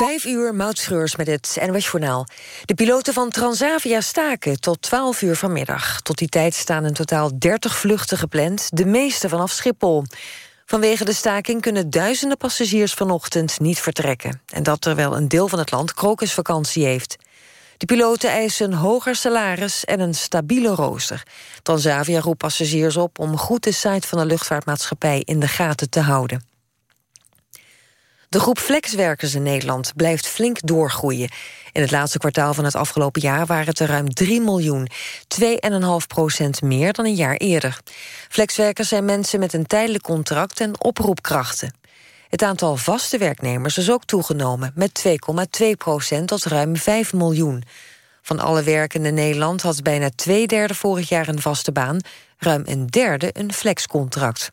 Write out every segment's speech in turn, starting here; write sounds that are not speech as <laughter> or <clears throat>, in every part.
Vijf uur, Moutschreurs met het NWS Journaal. De piloten van Transavia staken tot 12 uur vanmiddag. Tot die tijd staan in totaal 30 vluchten gepland, de meeste vanaf Schiphol. Vanwege de staking kunnen duizenden passagiers vanochtend niet vertrekken. En dat terwijl een deel van het land krokusvakantie heeft. De piloten eisen hoger salaris en een stabiele rooster. Transavia roept passagiers op om goed de site van de luchtvaartmaatschappij in de gaten te houden. De groep flexwerkers in Nederland blijft flink doorgroeien. In het laatste kwartaal van het afgelopen jaar waren het er ruim 3 miljoen. 2,5 procent meer dan een jaar eerder. Flexwerkers zijn mensen met een tijdelijk contract en oproepkrachten. Het aantal vaste werknemers is ook toegenomen... met 2,2 procent tot ruim 5 miljoen. Van alle werkenden in Nederland had bijna twee derde vorig jaar een vaste baan... ruim een derde een flexcontract.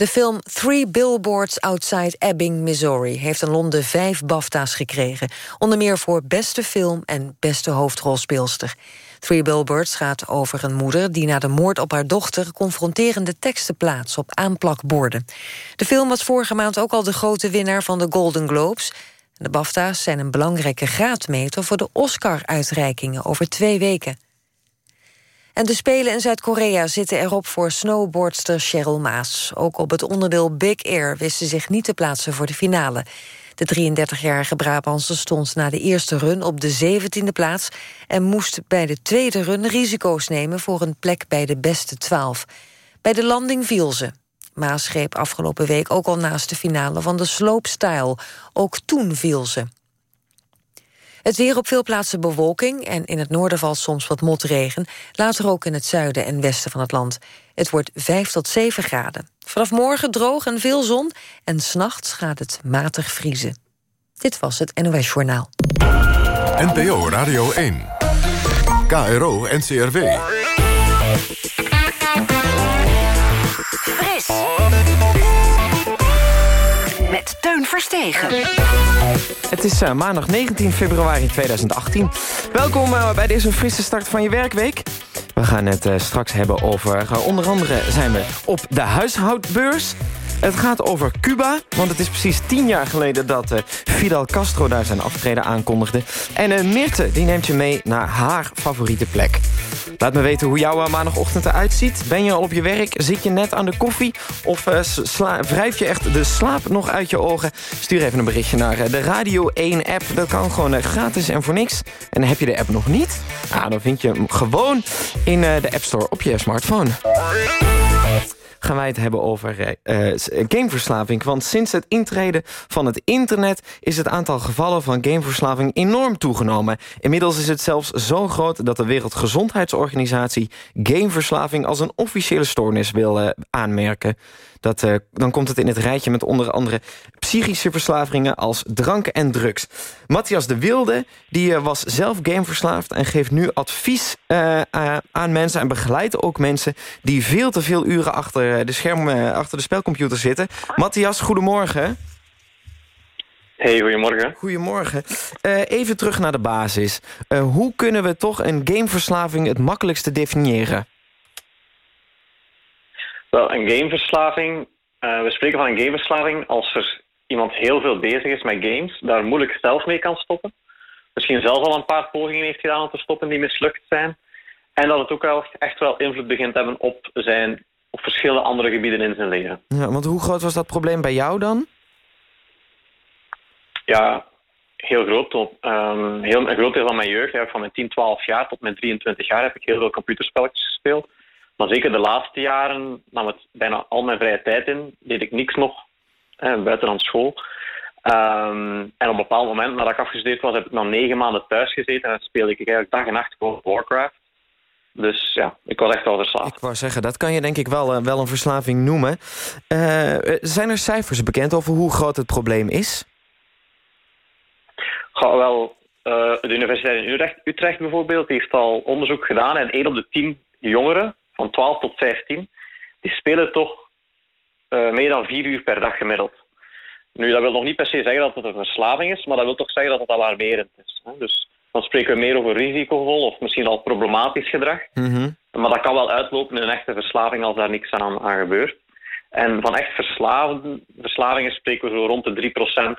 De film Three Billboards Outside Ebbing, Missouri... heeft in Londen vijf BAFTA's gekregen. Onder meer voor beste film en beste hoofdrolspeelster. Three Billboards gaat over een moeder... die na de moord op haar dochter confronterende teksten plaatst... op aanplakborden. De film was vorige maand ook al de grote winnaar van de Golden Globes. De BAFTA's zijn een belangrijke graadmeter... voor de Oscar-uitreikingen over twee weken. En de Spelen in Zuid-Korea zitten erop voor snowboardster Cheryl Maas. Ook op het onderdeel Big Air wist ze zich niet te plaatsen voor de finale. De 33-jarige Brabantse stond na de eerste run op de 17e plaats... en moest bij de tweede run risico's nemen voor een plek bij de beste 12. Bij de landing viel ze. Maas greep afgelopen week ook al naast de finale van de slopestyle. Ook toen viel ze. Het weer op veel plaatsen bewolking en in het noorden valt soms wat motregen. Later ook in het zuiden en westen van het land. Het wordt 5 tot 7 graden. Vanaf morgen droog en veel zon en s'nachts gaat het matig vriezen. Dit was het NOS Journaal. NPO Radio 1. KRO NCRW. Fris. Met Teun Verstegen. Het is uh, maandag 19 februari 2018. Welkom uh, bij deze frisse start van je werkweek. We gaan het uh, straks hebben over... onder andere zijn we op de huishoudbeurs... Het gaat over Cuba, want het is precies tien jaar geleden... dat uh, Fidel Castro daar zijn aftreden aankondigde. En uh, Mirte die neemt je mee naar haar favoriete plek. Laat me weten hoe jouw maandagochtend eruit ziet. Ben je al op je werk? Zit je net aan de koffie? Of wrijf je echt de slaap nog uit je ogen? Stuur even een berichtje naar de Radio 1-app. Dat kan gewoon gratis en voor niks. En heb je de app nog niet? Nou, dan vind je hem gewoon in de App Store op je smartphone gaan wij het hebben over uh, gameverslaving. Want sinds het intreden van het internet... is het aantal gevallen van gameverslaving enorm toegenomen. Inmiddels is het zelfs zo groot dat de Wereldgezondheidsorganisatie... gameverslaving als een officiële stoornis wil uh, aanmerken. Dat, uh, dan komt het in het rijtje met onder andere psychische verslavingen als drank en drugs. Matthias de Wilde die, uh, was zelf gameverslaafd en geeft nu advies uh, aan mensen... en begeleidt ook mensen die veel te veel uren achter de schermen, achter de spelcomputer zitten. Matthias, goedemorgen. Hey, goedemorgen. Goedemorgen. even terug naar de basis. hoe kunnen we toch een gameverslaving het makkelijkste definiëren? Wel, een gameverslaving. Uh, we spreken van een gameverslaving als er iemand heel veel bezig is met games, daar moeilijk zelf mee kan stoppen. Misschien zelf al een paar pogingen heeft gedaan om te stoppen die mislukt zijn. En dat het ook wel echt wel invloed begint te hebben op zijn op verschillende andere gebieden in zijn leven. Ja, want hoe groot was dat probleem bij jou dan? Ja, heel groot. Um, heel, een groot deel van mijn jeugd, van mijn 10, 12 jaar tot mijn 23 jaar, heb ik heel veel computerspelletjes gespeeld. Maar zeker de laatste jaren nam het bijna al mijn vrije tijd in. Deed ik niks nog, buiten aan school. Um, en op een bepaald moment, nadat ik afgestudeerd was, heb ik nog negen maanden thuis gezeten. En dan speelde ik eigenlijk dag en nacht gewoon Warcraft. Dus ja, ik was echt wel verslaafd. Ik wou zeggen, dat kan je denk ik wel, uh, wel een verslaving noemen. Uh, zijn er cijfers bekend over hoe groot het probleem is? Ga, wel, uh, de Universiteit in Utrecht, Utrecht bijvoorbeeld heeft al onderzoek gedaan. En 1 op de 10 jongeren van 12 tot 15, die spelen toch uh, meer dan vier uur per dag gemiddeld. Nu, dat wil nog niet per se zeggen dat het een verslaving is, maar dat wil toch zeggen dat het alarmerend is. Hè? Dus dan spreken we meer over risicovol of misschien al problematisch gedrag. Mm Maar dat kan wel uitlopen in een echte verslaving als daar niks aan, aan gebeurt. En van echt verslavingen spreken we zo rond de 3% ehm,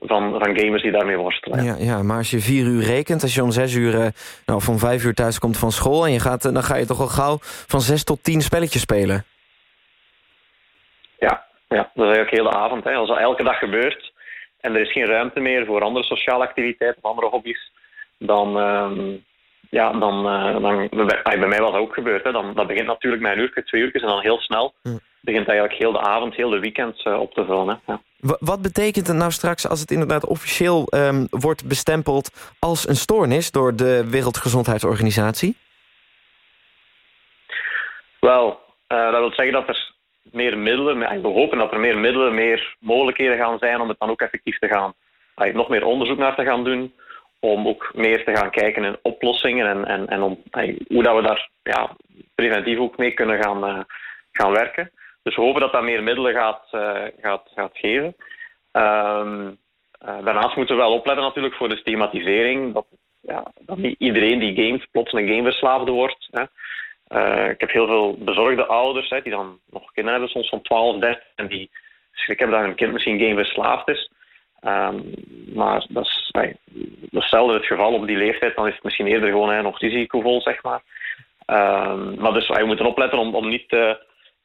van, van gamers die daarmee worstelen. Ja, ja, maar als je vier uur rekent, als je om zes uur, uh, nou, of om vijf uur thuis komt van school... en je gaat, dan ga je toch al gauw van zes tot tien spelletjes spelen. Ja, ja dat is eigenlijk heel de avond. Hè. Als dat elke dag gebeurt en er is geen ruimte meer voor andere sociale activiteiten of andere hobby's... dan, ehm, ja, dan, uh, dan bij, mij was dat ook gebeurd. Hè. Dan, dat begint natuurlijk met een uur, twee uur en dan heel snel... Hm begint eigenlijk heel de avond, heel de weekend uh, op te vullen. Ja. Wat betekent het nou straks als het inderdaad officieel um, wordt bestempeld als een stoornis door de Wereldgezondheidsorganisatie? Wel, uh, dat wil zeggen dat er meer middelen, we hopen dat er meer middelen, meer mogelijkheden gaan zijn om het dan ook effectief te gaan, nog meer onderzoek naar te gaan doen, om ook meer te gaan kijken in oplossingen en, en, en om, hoe dat we daar ja, preventief ook mee kunnen gaan, uh, gaan werken. Dus we hopen dat dat meer middelen gaat, uh, gaat, gaat geven. Um, uh, daarnaast moeten we wel opletten natuurlijk voor de stigmatisering. Dat, ja, dat niet iedereen die games plots een gameverslaafde wordt. Hè. Uh, ik heb heel veel bezorgde ouders hè, die dan nog kinderen hebben, soms van 12, 13, en die schrik hebben dat hun kind misschien gameverslaafd is. Um, maar dat is, hey, dat zelden het geval op die leeftijd. Dan is het misschien eerder gewoon hè, nog risicovol, zeg maar. Um, maar dus wij moeten opletten om, om niet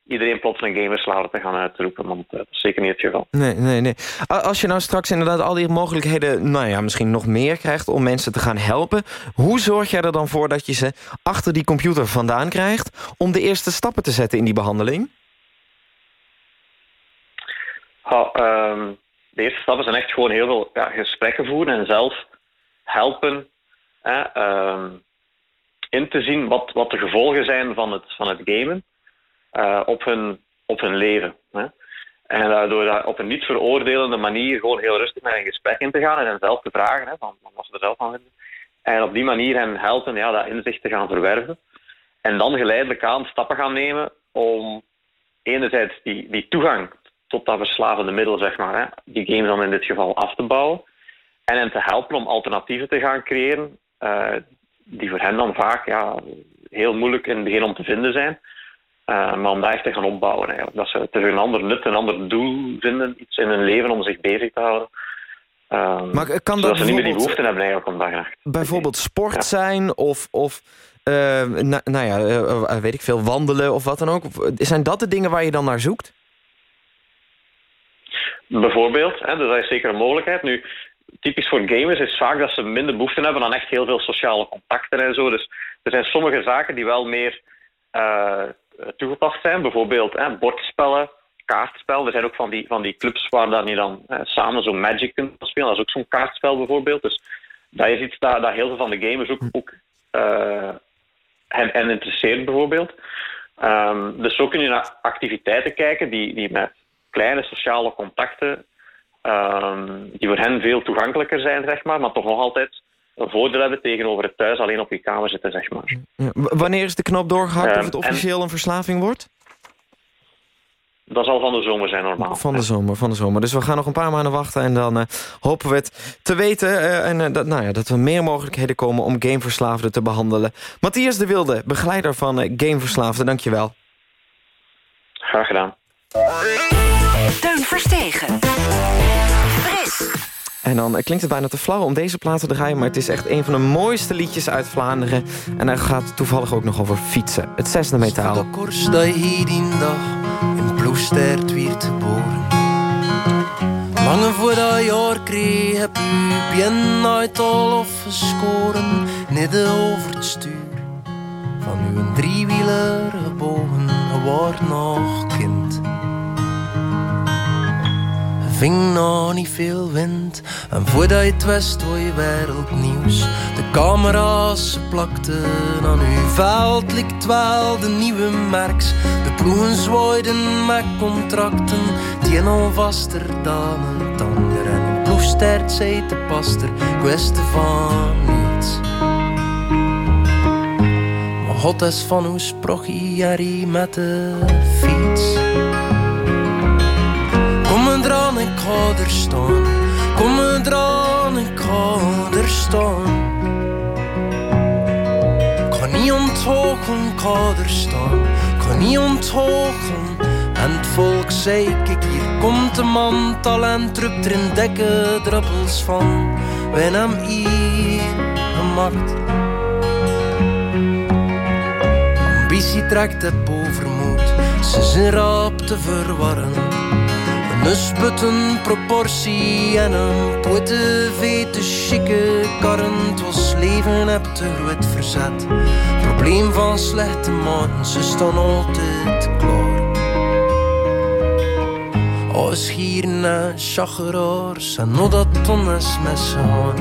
iedereen plots een gamerslaver te gaan uitroepen. Want eh, dat is zeker niet het geval. Nee, nee, nee. Als je nou straks inderdaad al die mogelijkheden... nou ja, misschien nog meer krijgt om mensen te gaan helpen... hoe zorg jij er dan voor dat je ze achter die computer vandaan krijgt... om de eerste stappen te zetten in die behandeling? Ehm, de eerste stappen zijn echt gewoon heel veel ja, gesprekken voeren... en zelf helpen uh, in te zien wat, wat de gevolgen zijn van het, van het gamen... Uh, op, hun, op hun leven. Hè. En uh, door daar op een niet veroordelende manier gewoon heel rustig met een gesprek in te gaan en hen zelf te vragen hè, van, wat ze er zelf van vinden. En op die manier hen helpen ja, dat inzicht te gaan verwerven. En dan geleidelijk aan stappen gaan nemen om enerzijds die, die toegang tot dat verslavende middel, zeg maar, die game dan in dit geval af te bouwen. En hen te helpen om alternatieven te gaan creëren, uh, die voor hen dan vaak ja, heel moeilijk in het begin om te vinden zijn. Uh, maar om daar echt te gaan opbouwen eigenlijk. Dat ze een ander nut, een ander doel vinden, iets in hun leven om zich bezig te houden. Uh, maar kan dat ze niet meer die behoefte hebben eigenlijk om daar Bijvoorbeeld sport ja. zijn of, of uh, nou, nou ja, weet ik veel, wandelen of wat dan ook. Zijn dat de dingen waar je dan naar zoekt? Bijvoorbeeld, hè, dus dat is zeker een mogelijkheid. Nu, typisch voor gamers is vaak dat ze minder behoefte hebben aan echt heel veel sociale contacten en zo. Dus er zijn sommige zaken die wel meer eh, toegepast zijn. Bijvoorbeeld hè, bordspellen, kaartspel. Er zijn ook van die, van die clubs waar dan je dan eh, samen zo'n Magic kunt spelen. Dat is ook zo'n kaartspel bijvoorbeeld. Dus dat is iets dat, dat heel veel van de gamers ook, ook uh, hen, hen interesseert bijvoorbeeld. Um, dus zo kun je naar activiteiten kijken die, die met kleine sociale contacten, um, die voor hen veel toegankelijker zijn, zeg maar, maar toch nog altijd een voordeel hebben tegenover het thuis alleen op je kamer zitten, zeg maar. Ja, wanneer is de knop doorgehakt of ehm, het officieel een verslaving wordt? Dat zal van de zomer zijn normaal. Van de zomer, van de zomer. Dus we gaan nog een paar maanden wachten en dan uh, hopen we het te weten. Uh, en uh, dat, nou ja, dat er meer mogelijkheden komen om gameverslaafden te behandelen. Matthias de Wilde, begeleider van Gameverslaafden, dankjewel. Graag gedaan. Teun Verstegen. En dan klinkt het bijna te flauw om deze plaat te draaien... maar het is echt een van de mooiste liedjes uit Vlaanderen. En hij gaat toevallig ook nog over fietsen. Het zesde metaal. De koers dat hier die dag in Ploestert werd geboren. Lange voor dat jaar kreeg heb u uit al of gescoren. Midden over het stuur van uw driewieler gebogen. Je nog kind ving nog niet veel wind. En voordat je het wist, je wereldnieuws. De camera's plakten aan uw veld, likt wel de nieuwe merks. De ploegen zwaaiden met contracten, die al vaster dan het ander. En een ploegstert zei te paster, wist van niets. Maar God is van hoe sprach hij met de fiets ga er staan. Kom eraan, ik ga er staan. Er staan. Ik ga niet onthogen en het volk zei, kijk hier komt de man, talent drupt er in druppels van. Wen hem hier gemaakt. Ambitie trekt het overmoed, ze zijn rap te verwarren. Een usputten proportie en een poete vete chique karren. Het was leven heb te groot verzet. Probleem van slechte man, ze staan altijd klaar. Als hier naar chageraars en nog dat tonnes messen gaan.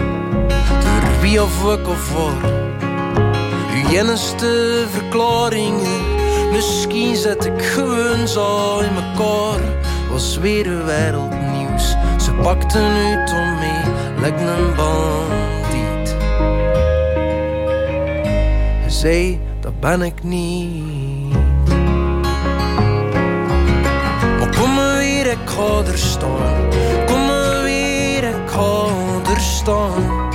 Door wie of ik of waar. Uw enigste verklaringen. Misschien zet ik gewoon zo in mekaar. Was weer een wereldnieuws. Ze pakten u om mee, lijkt een bandiet. Hij zei, dat ben ik niet. Maar kom maar weer, ik ga er staan. Kom maar weer, ik ga er staan.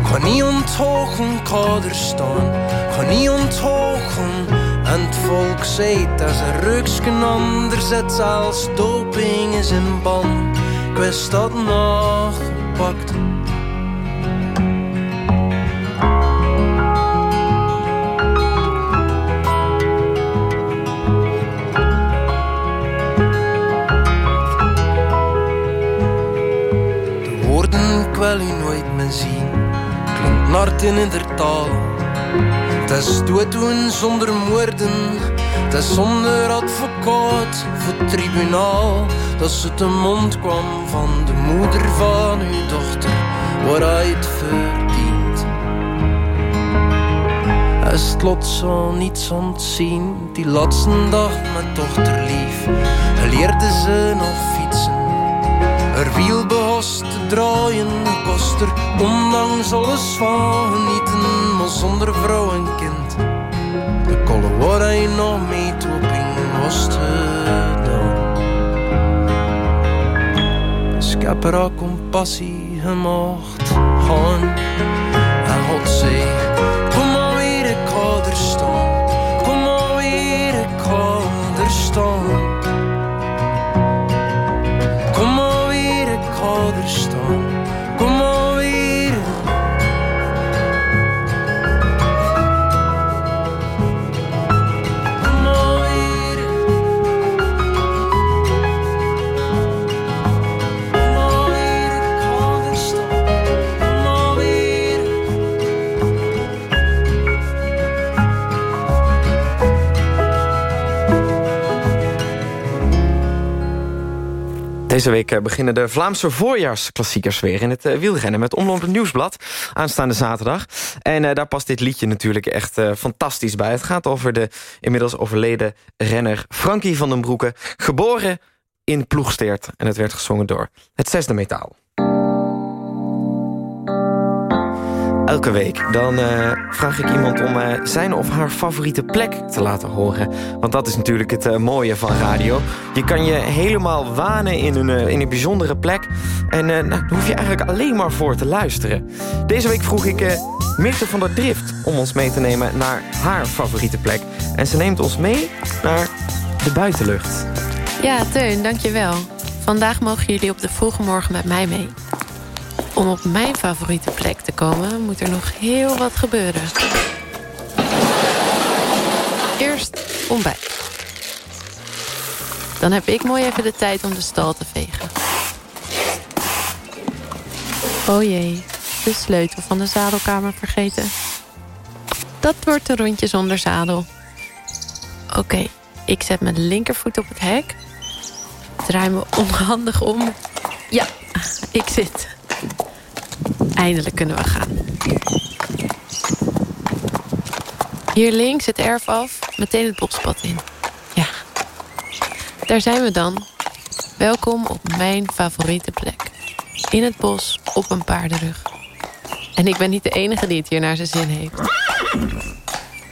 Ik ga niet onthogen, ik ga er staan. Ik ga niet onthogen. Het volk zei dat ze ruksken anders zet zelfs doping is in ban. Ik wist dat nog gepakt. De woorden ik wil u nooit meer zien. Klinkt nart in ieder taal. Is dooddoen zonder moorden. Het is zonder advocaat voor tribunaal. Dat ze te mond kwam van de moeder van uw dochter. Waar hij het verdient. Is het lot zo niets ontzien. Die laatste dag met dochter lief. Leerde ze nog fietsen. Er wiel te draaien, ondanks alles van genieten, maar zonder vrouw en kind. De kolle waar hij nog mee toeping was gedaan. Dus ik heb er al compassie gemaakt gaan. En God zei, kom maar weer, ik ga er staan. Kom maar weer, ik ga er staan. Deze week eh, beginnen de Vlaamse voorjaarsklassiekers weer... in het eh, wielrennen met Omloop Nieuwsblad aanstaande zaterdag. En eh, daar past dit liedje natuurlijk echt fantastisch bij. Het gaat over de inmiddels overleden renner Frankie van den Broeke... geboren in Ploegsteert en het werd gezongen door het zesde metaal. Elke week dan eh, vraag ik iemand om eh, zijn of haar favoriete plek te laten horen. Want dat is natuurlijk het eh, mooie van radio. Je kan je helemaal wanen in een, in een bijzondere plek. En nou, daar hoef je eigenlijk alleen maar voor te luisteren. Deze week vroeg ik Mirte van der Drift om ons mee te nemen naar haar favoriete plek. En ze neemt ons mee naar de buitenlucht. Ja, Teun, dankjewel. Vandaag mogen jullie op de vroege morgen met mij mee. Om op mijn favoriete plek te komen, moet er nog heel wat gebeuren. Eerst ontbijt. Dan heb ik mooi even de tijd om de stal te vegen. Oh jee, de sleutel van de zadelkamer vergeten. Dat wordt de rondje zonder zadel. Oké, ik zet mijn linkervoet op het hek. Draai me onhandig om. Ja, ik zit. Eindelijk kunnen we gaan. Hier links het erf af, meteen het bospad in. Ja, daar zijn we dan. Welkom op mijn favoriete plek. In het bos, op een paardenrug. En ik ben niet de enige die het hier naar zijn zin heeft.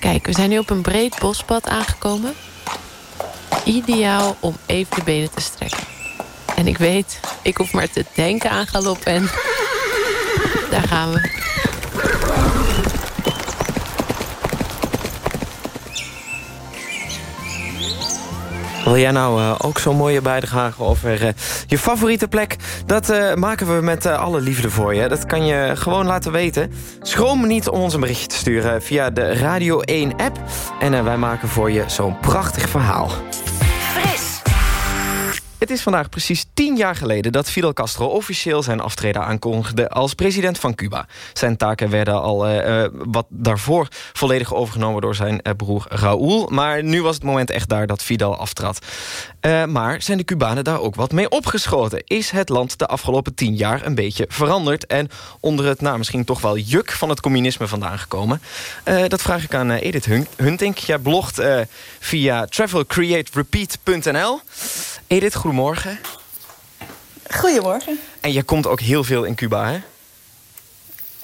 Kijk, we zijn nu op een breed bospad aangekomen. Ideaal om even de benen te strekken. En ik weet, ik hoef maar te denken aan galop en... Daar gaan we. Wil jij nou uh, ook zo'n mooie bijdrage over uh, je favoriete plek? Dat uh, maken we met alle liefde voor je. Dat kan je gewoon laten weten. Schroom niet om ons een berichtje te sturen via de Radio 1-app. En wij maken voor je zo'n prachtig verhaal. Het is vandaag precies tien jaar geleden dat Fidel Castro officieel zijn aftreden aankondigde als president van Cuba. Zijn taken werden al uh, wat daarvoor volledig overgenomen door zijn uh, broer Raúl. Maar nu was het moment echt daar dat Fidel aftrad. Maar zijn de Cubanen daar ook wat mee opgeschoten? Is het land de afgelopen tien jaar een beetje veranderd... en onder het nou, misschien toch wel juk van het communisme vandaan gekomen? dat vraag ik aan Edith Huntink. Jij blogt via travelcreaterepeat.nl. Edith, goedemorgen. Goedemorgen. En je komt ook heel veel in Cuba, hè?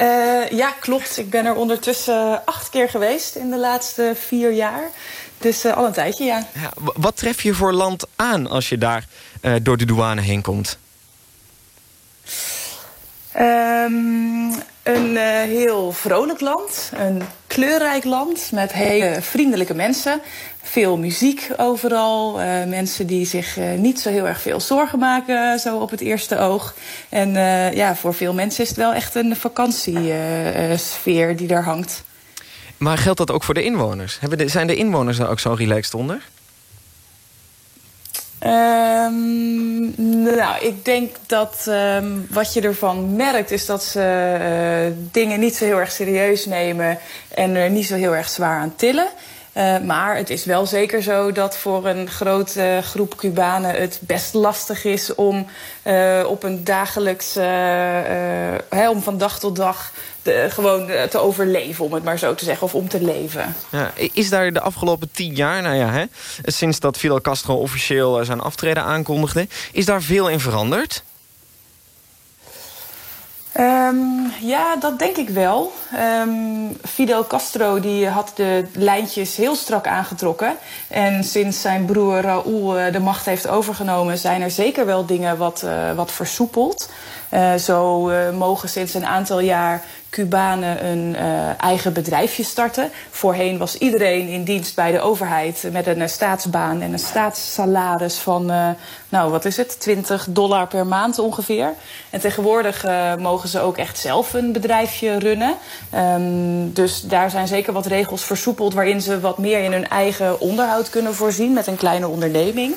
Uh, ja, klopt. Ik ben er ondertussen acht keer geweest in de laatste vier jaar. Dus uh, al een tijdje, ja. ja. Wat tref je voor land aan als je daar uh, door de douane heen komt? Um, een heel vrolijk land, een kleurrijk land met hele vriendelijke mensen. Veel muziek overal, uh, mensen die zich uh, niet zo heel erg veel zorgen maken, zo op het eerste oog. En ja, voor veel mensen is het wel echt een vakantiesfeer die daar hangt. Maar geldt dat ook voor de inwoners? zijn de inwoners daar ook zo relaxed onder? Um, nou, ik denk dat um, wat je ervan merkt is dat ze uh, dingen niet zo heel erg serieus nemen en er niet zo heel erg zwaar aan tillen. Uh, maar het is wel zeker zo dat voor een grote groep Cubanen het best lastig is om uh, op een dagelijks, uh, om van dag tot dag de, gewoon te overleven, om het maar zo te zeggen, of om te leven. Ja, is daar de afgelopen tien jaar, nou ja, hè, sinds dat Fidel Castro officieel zijn aftreden aankondigde, is daar veel in veranderd? Um, ja, dat denk ik wel. Um, Fidel Castro die had de lijntjes heel strak aangetrokken. En sinds zijn broer Raúl uh, de macht heeft overgenomen... zijn er zeker wel dingen wat, uh, wat versoepeld. Uh, zo mogen sinds een aantal jaar Cubanen een uh, eigen bedrijfje starten. Voorheen was iedereen in dienst bij de overheid met een uh, staatsbaan en een staatssalaris van, uh, nou wat is het, 20 dollar per maand ongeveer. En tegenwoordig mogen ze ook echt zelf een bedrijfje runnen. Um, dus daar zijn zeker wat regels versoepeld waarin ze wat meer in hun eigen onderhoud kunnen voorzien met een kleine onderneming.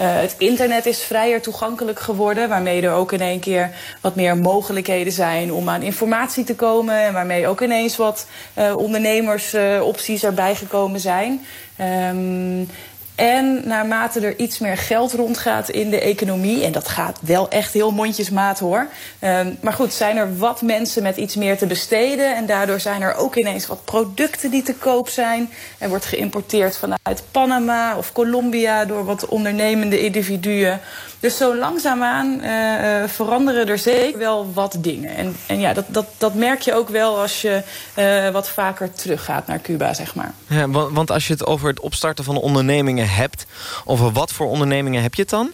Uh, het internet is vrijer toegankelijk geworden, waarmee er ook in één keer wat meer mogelijkheden zijn om aan informatie te komen. En waarmee ook ineens wat uh, ondernemersopties uh, erbij gekomen zijn. Um, en naarmate er iets meer geld rondgaat in de economie... en dat gaat wel echt heel mondjesmaat hoor... Um, maar goed, zijn er wat mensen met iets meer te besteden... en daardoor zijn er ook ineens wat producten die te koop zijn. Er wordt geïmporteerd vanuit Panama of Colombia... door wat ondernemende individuen. Dus zo langzaamaan uh, veranderen er zeker wel wat dingen. En, en ja, dat, dat, dat merk je ook wel als je uh, wat vaker teruggaat naar Cuba, zeg maar. Ja, want, want als je het over het opstarten van ondernemingen hebt... over wat voor ondernemingen heb je het dan?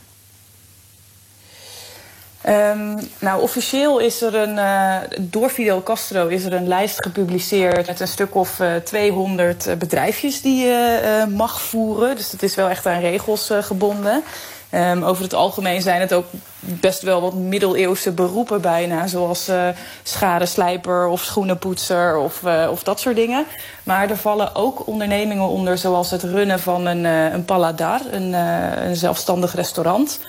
Um, nou, officieel is er een, uh, door Fidel Castro is er een lijst gepubliceerd met een stuk of uh, 200 bedrijfjes die je uh, mag voeren. Dus dat is wel echt aan regels gebonden. Um, over het algemeen zijn het ook best wel wat middeleeuwse beroepen bijna. Zoals uh, schadeslijper of schoenenpoetser of, uh, of dat soort dingen. Maar er vallen ook ondernemingen onder zoals het runnen van een, uh, een paladar. Een, een zelfstandig restaurant.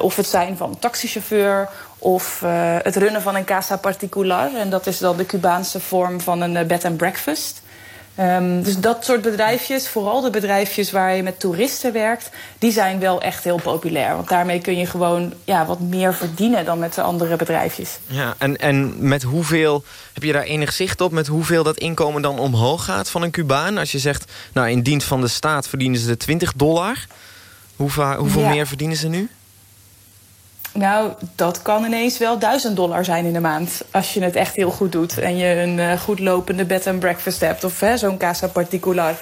of het zijn van een taxichauffeur. Of het runnen van een casa particular. En dat is dan de Cubaanse vorm van een bed and breakfast. Um, dus dat soort bedrijfjes, vooral de bedrijfjes waar je met toeristen werkt, die zijn wel echt heel populair. Want daarmee kun je gewoon ja, wat meer verdienen dan met de andere bedrijfjes. Ja, en, en met hoeveel, heb je daar enig zicht op, met hoeveel dat inkomen dan omhoog gaat van een Cubaan? Als je zegt, nou in dienst van de staat verdienen ze 20 dollar. Hoeveel, hoeveel ja. meer verdienen ze nu? Nou, dat kan ineens wel 1000 dollar zijn in de maand. Als je het echt heel goed doet. En je een uh, goed lopende bed and breakfast hebt. Of zo'n casa particular.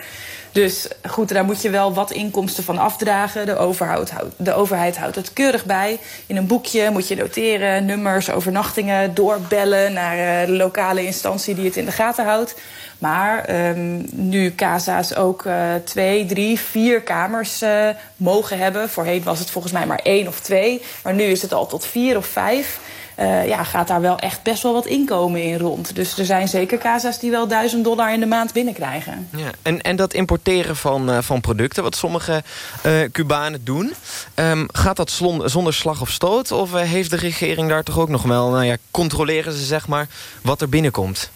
Dus goed, daar moet je wel wat inkomsten van afdragen. De overheid, houdt, de overheid houdt het keurig bij. In een boekje moet je noteren, nummers, overnachtingen, doorbellen naar uh, de lokale instantie die het in de gaten houdt. Maar ehm, nu casa's ook uh, twee, drie, vier kamers uh, mogen hebben. Voorheen was het volgens mij maar één of twee. Maar nu is het al tot vier of vijf. Uh, ja, gaat daar wel echt best wel wat inkomen in rond. Dus er zijn zeker casa's die wel 1000 dollar in de maand binnenkrijgen. Ja, en, en dat importeren van, van producten, wat sommige uh, Cubanen doen... Um, gaat dat zonder slag of stoot? Of heeft de regering daar toch ook nog wel... nou ja, controleren ze zeg maar wat er binnenkomt?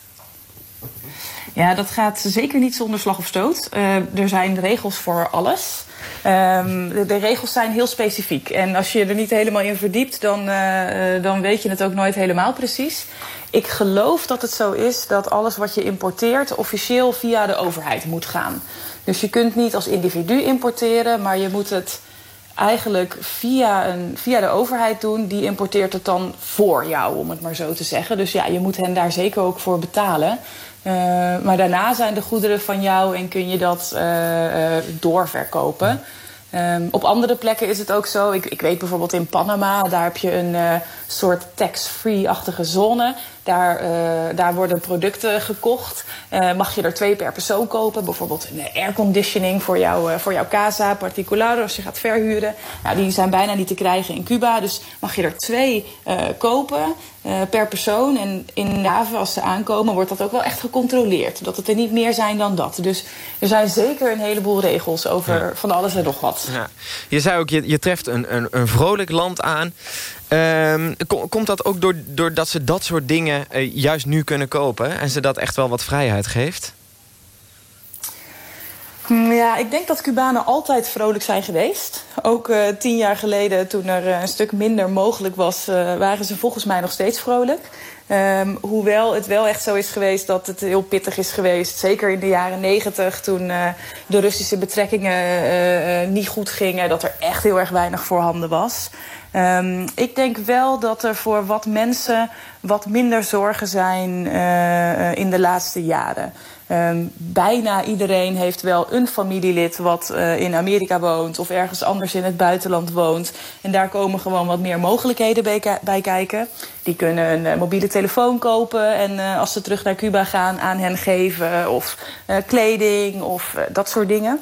Ja, dat gaat zeker niet zonder slag of stoot. er zijn regels voor alles... Um, de, regels zijn heel specifiek. En als je er niet helemaal in verdiept, dan, uh, dan weet je het ook nooit helemaal precies. Ik geloof dat het zo is dat alles wat je importeert officieel via de overheid moet gaan. Dus je kunt niet als individu importeren, maar je moet het eigenlijk via, een, via de overheid doen. Die importeert het dan voor jou, om het maar zo te zeggen. Dus ja, je moet hen daar zeker ook voor betalen. Uh, maar daarna zijn de goederen van jou en kun je dat uh, uh, doorverkopen. Um, op andere plekken is het ook zo. Ik, ik, weet bijvoorbeeld in Panama, daar heb je een soort tax-free-achtige zone. Daar, uh, daar worden producten gekocht. Uh, mag je er twee per persoon kopen. Bijvoorbeeld een airconditioning voor, jou, uh, voor jouw casa particular als je gaat verhuren. Nou, die zijn bijna niet te krijgen in Cuba. Dus mag je er twee kopen per persoon. En in de haven als ze aankomen wordt dat ook wel echt gecontroleerd. Dat het er niet meer zijn dan dat. Dus er zijn zeker een heleboel regels over ja. van alles en nog wat. Ja. Je zei ook, je, je treft een, een, een vrolijk land aan. Um, komt dat ook door, doordat ze dat soort dingen uh, juist nu kunnen kopen... en ze dat echt wel wat vrijheid geeft? Ja, ik denk dat Cubanen altijd vrolijk zijn geweest. Ook uh, tien jaar geleden, toen er uh, een stuk minder mogelijk was... waren ze volgens mij nog steeds vrolijk. Um, hoewel het wel echt zo is geweest dat het heel pittig is geweest. Zeker in de jaren negentig, toen de Russische betrekkingen niet goed gingen... dat er echt heel erg weinig voorhanden was... Um, ik denk wel dat er voor wat mensen wat minder zorgen zijn in de laatste jaren. Um, bijna iedereen heeft wel een familielid wat uh, in Amerika woont of ergens anders in het buitenland woont. En daar komen gewoon wat meer mogelijkheden bij, kijken. Die kunnen een uh, mobiele telefoon kopen en uh, als ze terug naar Cuba gaan aan hen geven. Of kleding of dat soort dingen.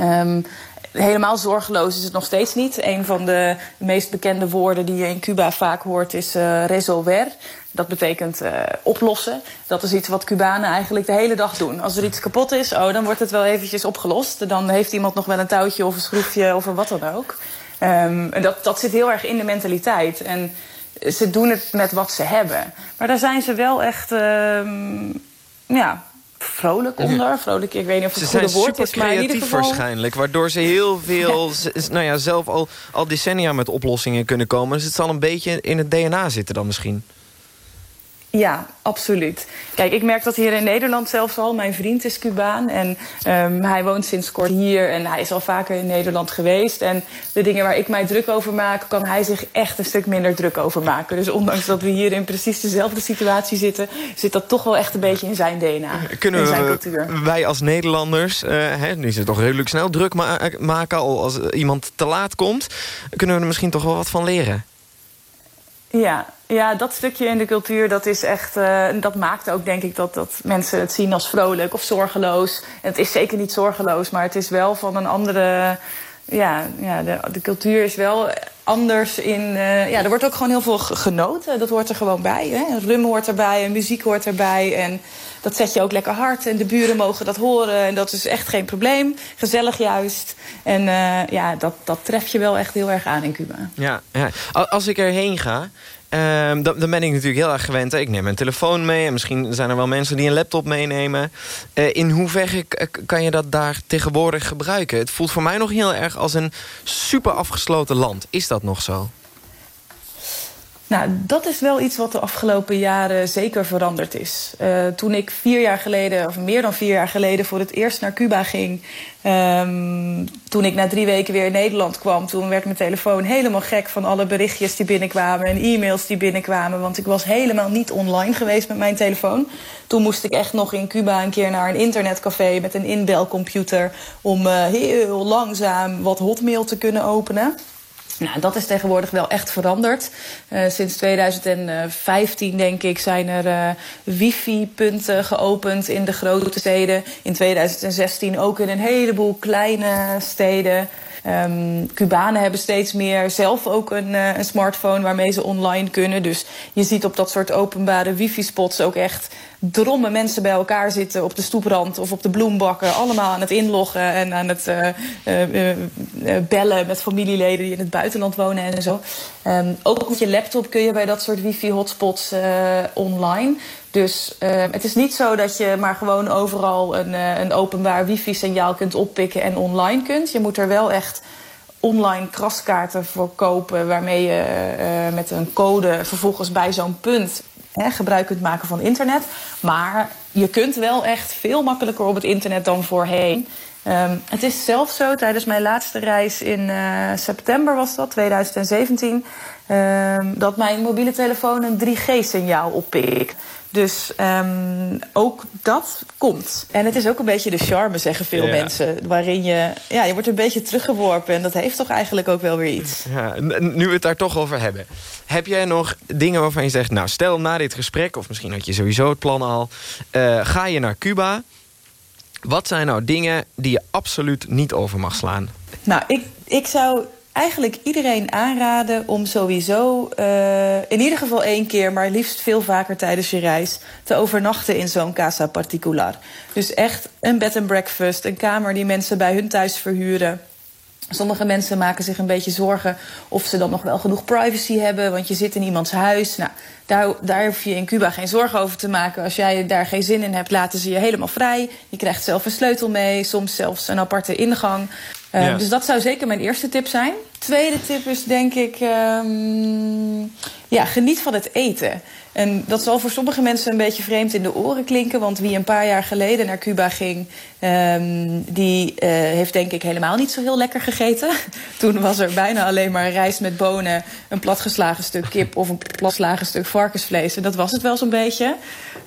Um, helemaal zorgeloos is het nog steeds niet. Een van de meest bekende woorden die je in Cuba vaak hoort is uh, resolver. Dat betekent uh, oplossen. Dat is iets wat Cubanen eigenlijk de hele dag doen. Als er iets kapot is, oh, dan wordt het wel eventjes opgelost. Dan heeft iemand nog wel een touwtje of een schroefje of wat dan ook. Um, en dat, dat zit heel erg in de mentaliteit. En ze doen het met wat ze hebben. Maar daar zijn ze wel echt... Um, ja, vrolijk onder. Vrolijk, ik weet niet of het ze goede woord is, maar in ieder geval... waarschijnlijk. Waardoor ze heel <laughs> veel, ja. nou ja, zelf al, al decennia met oplossingen kunnen komen. Dus het zal een beetje in het DNA zitten dan misschien. Ja, absoluut. Kijk, ik merk dat hier in Nederland zelfs al. Mijn vriend is Cubaan en um, hij woont sinds kort hier... en hij is al vaker in Nederland geweest. En de dingen waar ik mij druk over maak... kan hij zich echt een stuk minder druk over maken. Dus ondanks dat we hier in precies dezelfde situatie zitten... zit dat toch wel echt een beetje in zijn DNA, Kunnen in zijn we, cultuur. wij als Nederlanders, uh, hè, nu is het toch redelijk snel druk ma maken... als iemand te laat komt, kunnen we er misschien toch wel wat van leren? Ja, ja, dat stukje in de cultuur, dat is echt. Uh, dat maakt ook, denk ik, dat, dat mensen het zien als vrolijk of zorgeloos. En het is zeker niet zorgeloos, maar het is wel van een andere. Ja, ja de, de cultuur is wel anders in. Uh, ja, er wordt ook gewoon heel veel genoten. Dat hoort er gewoon bij. Hè? Rum hoort erbij en muziek hoort erbij. En dat zet je ook lekker hard. En de buren mogen dat horen. En dat is echt geen probleem. Gezellig juist. En uh, ja, dat, dat tref je wel echt heel erg aan in Cuba. Ja, ja. als ik erheen ga. Um, dan, dan, ben ik natuurlijk heel erg gewend. Ik neem een telefoon mee en misschien zijn er wel mensen die een laptop meenemen. Uh, in hoeverre kan je dat daar tegenwoordig gebruiken? Het voelt voor mij nog heel erg als een super afgesloten land. Is dat nog zo? Nou, dat is wel iets wat de afgelopen jaren zeker veranderd is. Uh, toen ik vier jaar geleden, of meer dan vier jaar geleden... voor het eerst naar Cuba ging... Um, toen ik na drie weken weer in Nederland kwam... toen werd mijn telefoon helemaal gek van alle berichtjes die binnenkwamen... en e-mails die binnenkwamen. Want ik was helemaal niet online geweest met mijn telefoon. Toen moest ik echt nog in Cuba een keer naar een internetcafé... met een inbelcomputer om uh, heel langzaam wat hotmail te kunnen openen... Nou, dat is tegenwoordig wel echt veranderd. Uh, sinds 2015, denk ik, zijn er uh, wifi-punten geopend in de grote steden. In 2016 ook in een heleboel kleine steden. Um, Cubanen hebben steeds meer zelf ook een, uh, een, smartphone waarmee ze online kunnen. Dus je ziet op dat soort openbare wifi-spots ook echt drommen mensen bij elkaar zitten op de stoeprand of op de bloembakken. Allemaal aan het inloggen en aan het uh, uh, bellen met familieleden die in het buitenland wonen en zo. Um, ook met je laptop kun je bij dat soort wifi-hotspots online. Dus uh, het is niet zo dat je maar gewoon overal een, uh, een openbaar wifi-signaal kunt oppikken en online kunt. Je moet er wel echt online kraskaarten voor kopen, waarmee je uh, met een code vervolgens bij zo'n punt hè, gebruik kunt maken van internet. Maar je kunt wel echt veel makkelijker op het internet dan voorheen. Um, het is zelfs zo, tijdens mijn laatste reis in september was dat, 2017, um, dat mijn mobiele telefoon een 3G-signaal oppikt. Dus um, ook dat komt. En het is ook een beetje de charme, zeggen veel ja. mensen. Waarin je, ja, je wordt een beetje teruggeworpen. En dat heeft toch eigenlijk ook wel weer iets. Ja, nu we het daar toch over hebben. Heb jij nog dingen waarvan je zegt... nou, stel na dit gesprek, of misschien had je sowieso het plan al... Uh, ga je naar Cuba... Wat zijn nou dingen die je absoluut niet over mag slaan? Nou, ik, ik zou eigenlijk iedereen aanraden om sowieso uh, in ieder geval één keer, maar liefst veel vaker tijdens je reis, te overnachten in zo'n casa particular. Dus echt een bed and breakfast, een kamer die mensen bij hun thuis verhuren. Sommige mensen maken zich een beetje zorgen of ze dan nog wel genoeg privacy hebben, want je zit in iemands huis. Nou, daar, daar hoef je in Cuba geen zorgen over te maken. Als jij daar geen zin in hebt, laten ze je helemaal vrij. Je krijgt zelf een sleutel mee, soms zelfs een aparte ingang. Uh, ja. Dus dat zou zeker mijn eerste tip zijn. Tweede tip is denk ik, um, ja, geniet van het eten. En dat zal voor sommige mensen een beetje vreemd in de oren klinken. Want wie een paar jaar geleden naar Cuba ging... Um, die uh, heeft denk ik helemaal niet zo heel lekker gegeten. <laughs> Toen was er bijna alleen maar rijst met bonen... een platgeslagen stuk kip of een platgeslagen stuk varkensvlees. En dat was het wel zo'n beetje.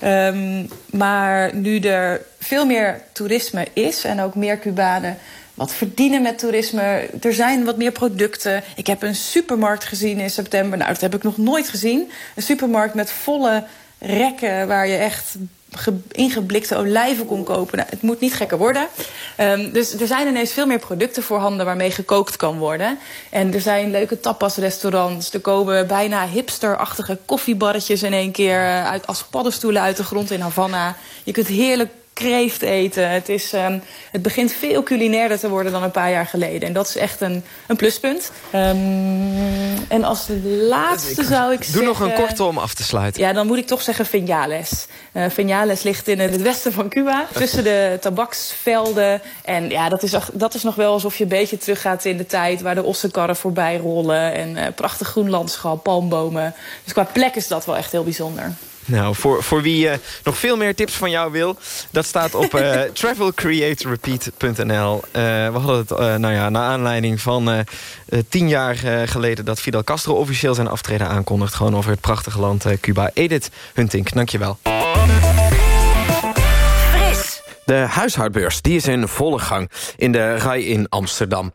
Um, maar nu er veel meer toerisme is... en ook meer Cubanen wat verdienen met toerisme. Er zijn wat meer producten. Ik heb een supermarkt gezien in september. Nou, dat heb ik nog nooit gezien. Een supermarkt met volle rekken waar je echt ingeblikte olijven kon kopen. Nou, het moet niet gekker worden. Um, dus er zijn ineens veel meer producten voorhanden waarmee gekookt kan worden. En er zijn leuke tapasrestaurants. Er komen bijna hipsterachtige koffiebarretjes in één keer uit als paddenstoelen uit de grond in Havana. Je kunt heerlijk kreeft eten. Het, is, um, het begint veel culinairder te worden dan een paar jaar geleden. En dat is echt een, een pluspunt. Um, en als laatste ik, zou ik doe zeggen... Doe nog een korte om af te sluiten. Ja, dan moet ik toch zeggen Vinales. Uh, Vinales ligt in het <laughs> westen van Cuba. Tussen de tabaksvelden. En ja, dat is, dat is nog wel alsof je een beetje teruggaat in de tijd... waar de ossenkarren voorbij rollen. En uh, prachtig groen landschap, palmbomen. Dus qua plek is dat wel echt heel bijzonder. Nou, voor, voor wie uh, nog veel meer tips van jou wil... dat staat op <laughs> uh, travelcreaterepeat.nl. Uh, we hadden het, nou ja, naar aanleiding van tien jaar geleden... dat Fidel Castro officieel zijn aftreden aankondigt... gewoon over het prachtige land Cuba. Edith Huntink, dankjewel. Fris. De huishoudbeurs die is in volle gang in de Rai in Amsterdam.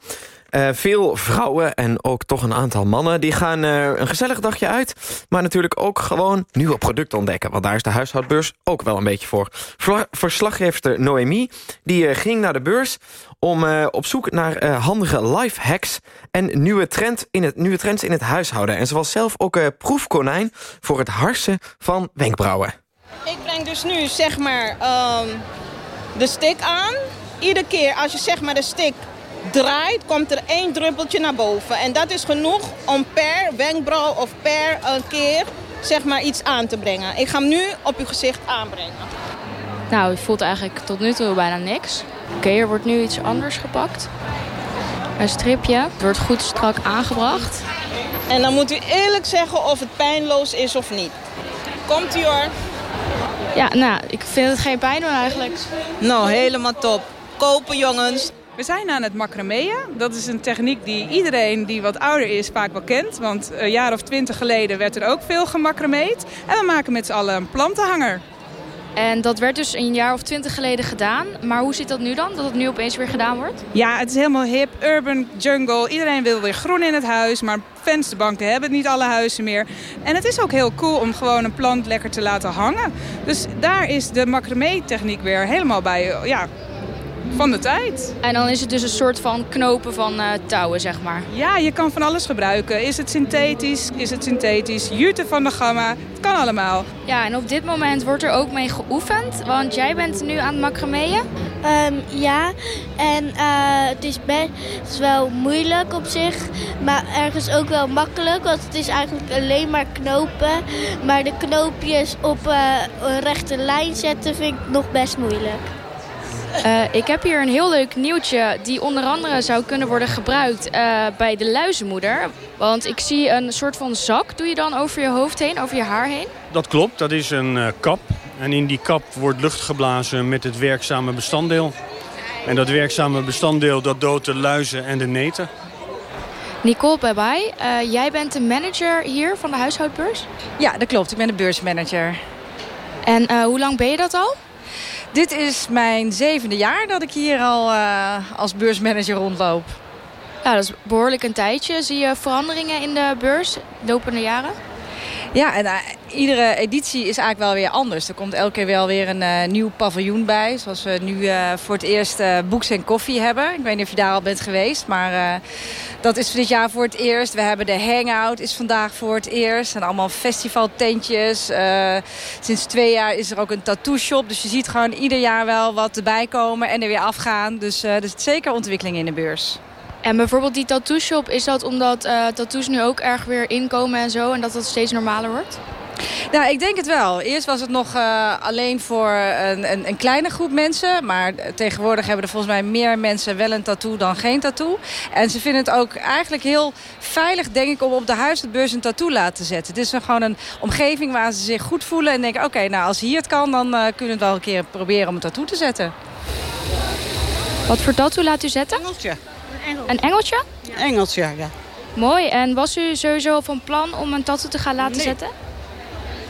Uh, veel vrouwen en ook toch een aantal mannen... die gaan uh, een gezellig dagje uit. Maar natuurlijk ook gewoon nieuwe producten ontdekken. Want daar is de huishoudbeurs ook wel een beetje voor. Vla verslaggeefster Noemi die, uh, ging naar de beurs... om op zoek naar handige life hacks... en nieuwe, trend in het, nieuwe trends in het huishouden. En ze was zelf ook proefkonijn... voor het harsen van wenkbrauwen. Ik breng dus nu zeg maar um, de stick aan. Iedere keer als je zeg maar de stick draait, komt er één druppeltje naar boven. En dat is genoeg om per wenkbrauw of per een keer zeg maar iets aan te brengen. Ik ga hem nu op uw gezicht aanbrengen. Nou, je voelt eigenlijk tot nu toe bijna niks. Oké, okay, er wordt nu iets anders gepakt. Een stripje. Het wordt goed strak aangebracht. En dan moet u eerlijk zeggen of het pijnloos is of niet. Komt u hoor. Ja, nou, ik vind het geen pijn meer eigenlijk. Nou, helemaal top. Kopen jongens. We zijn aan het macrameën. Dat is een techniek die iedereen die wat ouder is vaak wel kent. Want een jaar of twintig geleden werd er ook veel gemacrameed. En we maken met z'n allen een plantenhanger. En dat werd dus een jaar of twintig geleden gedaan. Maar hoe zit dat nu dan, dat het nu opeens weer gedaan wordt? Ja, het is helemaal hip, urban jungle. Iedereen wil weer groen in het huis, maar vensterbanken hebben niet alle huizen meer. En het is ook heel cool om gewoon een plant lekker te laten hangen. Dus daar is de macramé-techniek weer helemaal bij ja, van de tijd. En dan is het dus een soort van knopen van uh, touwen, zeg maar. Ja, je kan van alles gebruiken. Is het synthetisch? Is het synthetisch? Jute van de gamma? Het kan allemaal. Ja, en op dit moment wordt er ook mee geoefend. Want jij bent nu aan het macrameeën. Um, ja, en uh, het is best wel moeilijk op zich. Maar ergens ook wel makkelijk. Want het is eigenlijk alleen maar knopen. Maar de knoopjes op uh, een rechte lijn zetten vind ik nog best moeilijk. Uh, ik heb hier een heel leuk nieuwtje die onder andere zou kunnen worden gebruikt uh, bij de luizenmoeder. Want ik zie een soort van zak, doe je dan over je hoofd heen, over je haar heen? Dat klopt, dat is een uh, kap. En in die kap wordt lucht geblazen met het werkzame bestanddeel. En dat werkzame bestanddeel dat doodt de luizen en de neten. Nicole Babai, jij bent de manager hier van de huishoudbeurs? Ja, dat klopt. Ik ben de beursmanager. En hoe lang ben je dat al? Dit is mijn zevende jaar dat ik hier al uh, als beursmanager rondloop. Ja, dat is behoorlijk een tijdje. Zie je veranderingen in de beurs de lopende jaren? Ja, en uh, iedere editie is eigenlijk wel weer anders. Er komt elke keer wel weer een uh, nieuw paviljoen bij. Zoals we nu uh, voor het eerst Boeks en Koffie hebben. Ik weet niet of je daar al bent geweest, maar dat is dit jaar voor het eerst. We hebben de Hangout is vandaag voor het eerst. En allemaal festivaltentjes. sinds twee jaar is er ook een tattoo shop. Dus je ziet gewoon ieder jaar wel wat erbij komen en er weer afgaan. Dus er is zeker ontwikkeling in de beurs. En bijvoorbeeld die tattoo shop, is dat omdat uh, tattoos nu ook erg weer inkomen en zo... en dat dat steeds normaler wordt? Nou, ik denk het wel. Eerst was het nog uh, alleen voor een, een, een, kleine groep mensen. Maar tegenwoordig hebben er volgens mij meer mensen wel een tattoo dan geen tattoo. En ze vinden het ook eigenlijk heel veilig, denk ik, om op de huisbeurs een tattoo laten zetten. Het is een, gewoon een omgeving waar ze zich goed voelen. En denken, oké, nou als hier het kan, dan uh, kunnen we het wel een keer proberen om een tattoo te zetten. Wat voor tattoo laat u zetten? Engeltje. Een engeltje? Een engeltje, ja. Mooi. En was u sowieso van plan om een tattoo te gaan laten nee. zetten?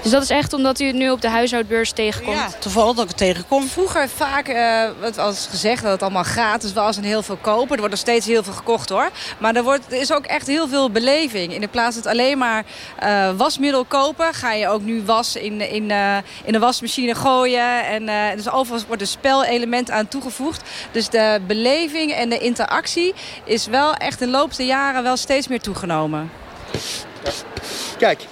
Dus dat is echt omdat u het nu op de huishoudbeurs tegenkomt? Ja, toevallig dat ik het tegenkom. Vroeger vaak, uh, wat was gezegd, dat het allemaal gratis was en heel veel kopen. Er wordt nog steeds heel veel gekocht hoor. Maar er, wordt, er is ook echt heel veel beleving. In de plaats dat alleen maar uh, wasmiddel kopen, ga je ook nu was in, in, uh, in de wasmachine gooien. En dus overal wordt een spelelement aan toegevoegd. Dus de beleving en de interactie is wel echt in de loop der jaren wel steeds meer toegenomen. Kijk,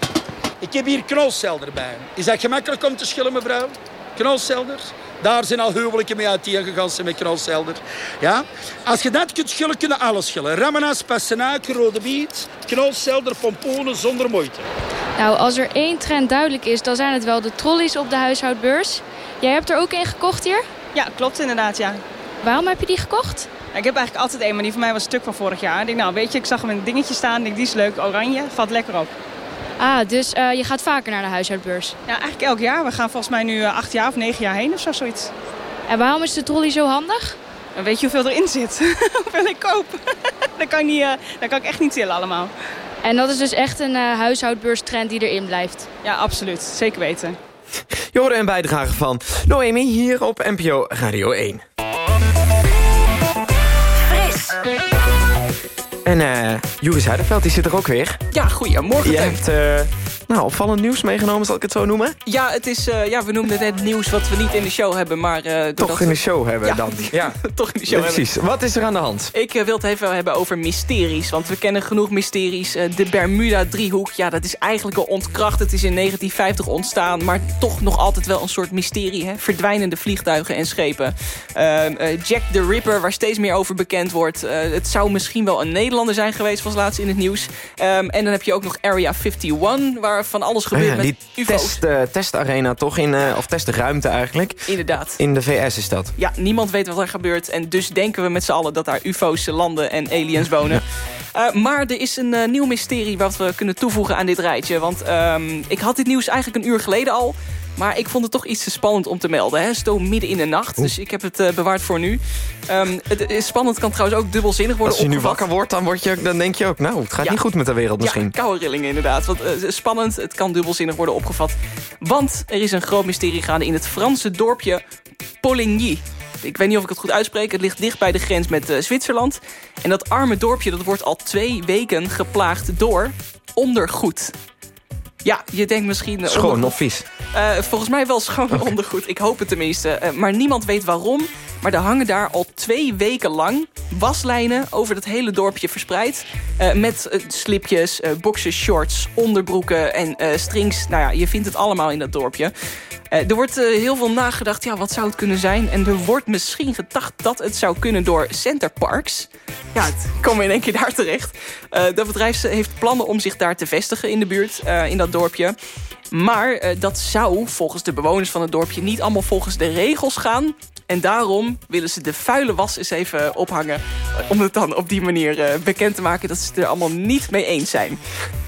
ik heb hier knolselder bij. Is dat gemakkelijk om te schillen, mevrouw? Knolselder? Daar zijn al huwelijken mee uiteengegaan met knolselder. Ja? Als je dat kunt schillen, kunnen alles schillen. Ramenas, passenaak, rode biet, knolselder, pompoenen zonder moeite. Nou, als er één trend duidelijk is, dan zijn het wel de trolleys op de huishoudbeurs. Jij hebt er ook één gekocht hier? Ja, klopt inderdaad, ja. Waarom heb je die gekocht? Ik heb eigenlijk altijd één, maar die van mij was een stuk van vorig jaar. Ik denk, nou, weet je, ik zag hem in een dingetje staan. Ik denk, die is leuk, oranje, valt lekker op. Ah, dus uh, je gaat vaker naar de huishoudbeurs? Ja, eigenlijk elk jaar. We gaan volgens mij nu uh, acht jaar of negen jaar heen of zo, zoiets. En waarom is de trolley zo handig? Dan weet je hoeveel erin zit. <laughs> hoeveel ik koop. <laughs> dat, kan ik niet, uh, dat kan ik echt niet tillen allemaal. En dat is dus echt een huishoudbeurstrend die erin blijft? Ja, absoluut. Zeker weten. Je hoorde een bijdrage van Noemi hier op NPO Radio 1. Fris. En uh, Joris Zuiderveld, die zit er ook weer. Ja, goeiemorgen. Je hebt uh, nou, opvallend nieuws meegenomen, zal ik het zo noemen? Ja, het is, uh, ja we noemden het nieuws wat we niet in de show hebben, maar... Toch in de show hebben ja, dan. <laughs> Ja, toch in de show Precies. Hebben. Wat is er aan de hand? Ik wil het even hebben over mysteries, want we kennen genoeg mysteries. de Bermuda-driehoek, ja, dat is eigenlijk al ontkracht. Het is in 1950 ontstaan, maar toch nog altijd wel een soort mysterie. Hè? Verdwijnende vliegtuigen en schepen. Jack the Ripper, waar steeds meer over bekend wordt. het zou misschien wel een Nederlander zijn geweest, was laatst in het nieuws. Um, en dan heb je ook nog Area 51, waar van alles gebeurt oh ja, met die ufo's. Test, uh, testarena toch, in, uh, of testruimte eigenlijk. Inderdaad. In de VS is dat. Ja, niemand weet wat er gebeurt. En dus denken we met z'n allen dat daar ufo's landen en aliens wonen. Uh, <laughs> maar er is een uh, nieuw mysterie wat we kunnen toevoegen aan dit rijtje. Want um, ik had dit nieuws eigenlijk een uur geleden al. Maar ik vond het toch iets te spannend om te melden. Hè? Stoom midden in de nacht, dus ik heb het eh, bewaard voor nu. Ehm, het is spannend kan trouwens ook dubbelzinnig worden Als je nu wakker wordt, dan, word je, dan denk je ook... nou, het gaat Ja. niet goed met de wereld misschien. Ja, koude rillingen inderdaad. Want, eh, spannend, het kan dubbelzinnig worden opgevat. Want er is een groot mysterie gaande in het Franse dorpje Poligny. Ik weet niet of ik het goed uitspreek. Het ligt dicht bij de grens met eh, Zwitserland. En dat arme dorpje dat wordt al twee weken geplaagd door ondergoed. Ja, je denkt misschien... eh, Schoon of vies? eh, volgens mij wel schoon <laughs> ondergoed. Ik hoop het tenminste. Eh, maar niemand weet waarom. Maar er hangen daar al twee weken lang waslijnen over het hele dorpje verspreid. Eh, met eh, slipjes, boxers, shorts, onderbroeken en strings. Nou ja, je vindt het allemaal in dat dorpje. Er wordt heel veel nagedacht, ja, wat zou het kunnen zijn? En er wordt misschien gedacht dat het zou kunnen door Center Parks. Ja, het komen in één keer daar terecht. Dat bedrijf heeft plannen om zich daar te vestigen in de buurt, in dat dorpje. Maar dat zou volgens de bewoners van het dorpje niet allemaal volgens de regels gaan. En daarom willen ze de vuile was eens even ophangen. Om het dan op die manier eh, bekend te maken dat ze het er allemaal niet mee eens zijn.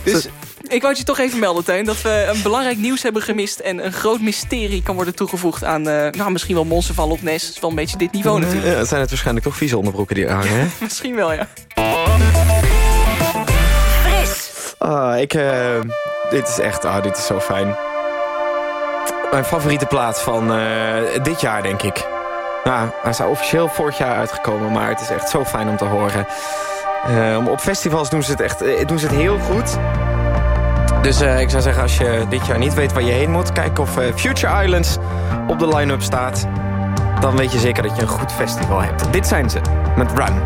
Dus ik wou het je toch even melden, Teun. Dat we een belangrijk nieuws hebben gemist. En een groot mysterie kan worden toegevoegd aan... eh, nou, misschien wel Monster van Loch Ness. Dat is wel een beetje dit niveau natuurlijk. Ja, zijn het waarschijnlijk toch vieze onderbroeken die er hangen, hè? <laughs> Misschien wel, ja. Ah, ik, eh, dit is echt, ah, dit is zo fijn. Mijn favoriete plaat van eh, dit jaar, denk ik. Nou, hij is officieel vorig jaar uitgekomen, maar het is echt zo fijn om te horen. Eh, op festivals doen ze het echt eh, doen ze het heel goed. Dus eh, ik zou zeggen, als je dit jaar niet weet waar je heen moet... kijk of Future Islands op de line-up staat. Dan weet je zeker dat je een goed festival hebt. Dit zijn ze, met Run.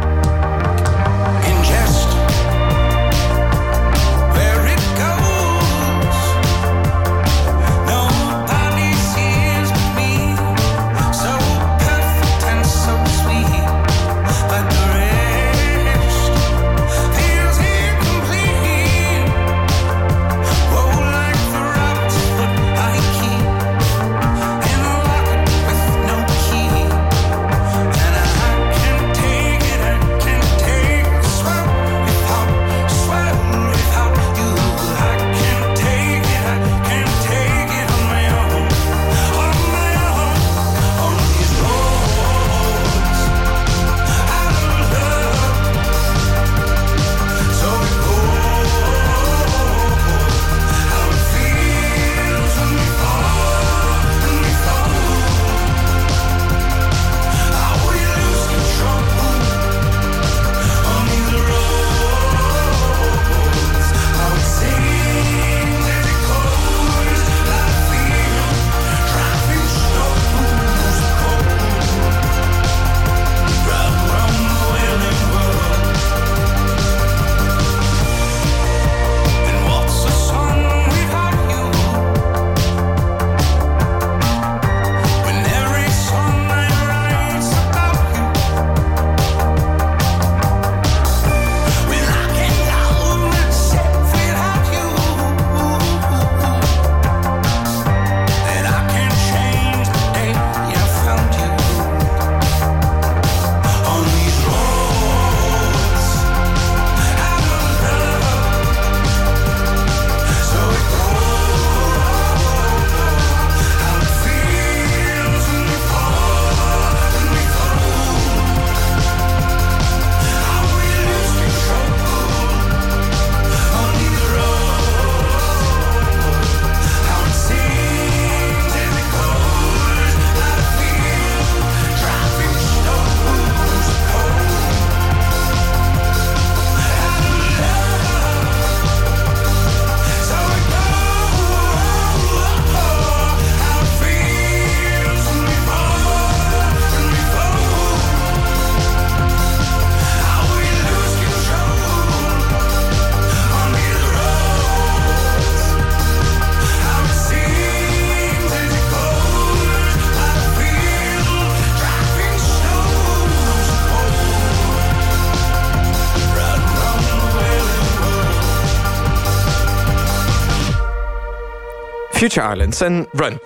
Future Islands en Run.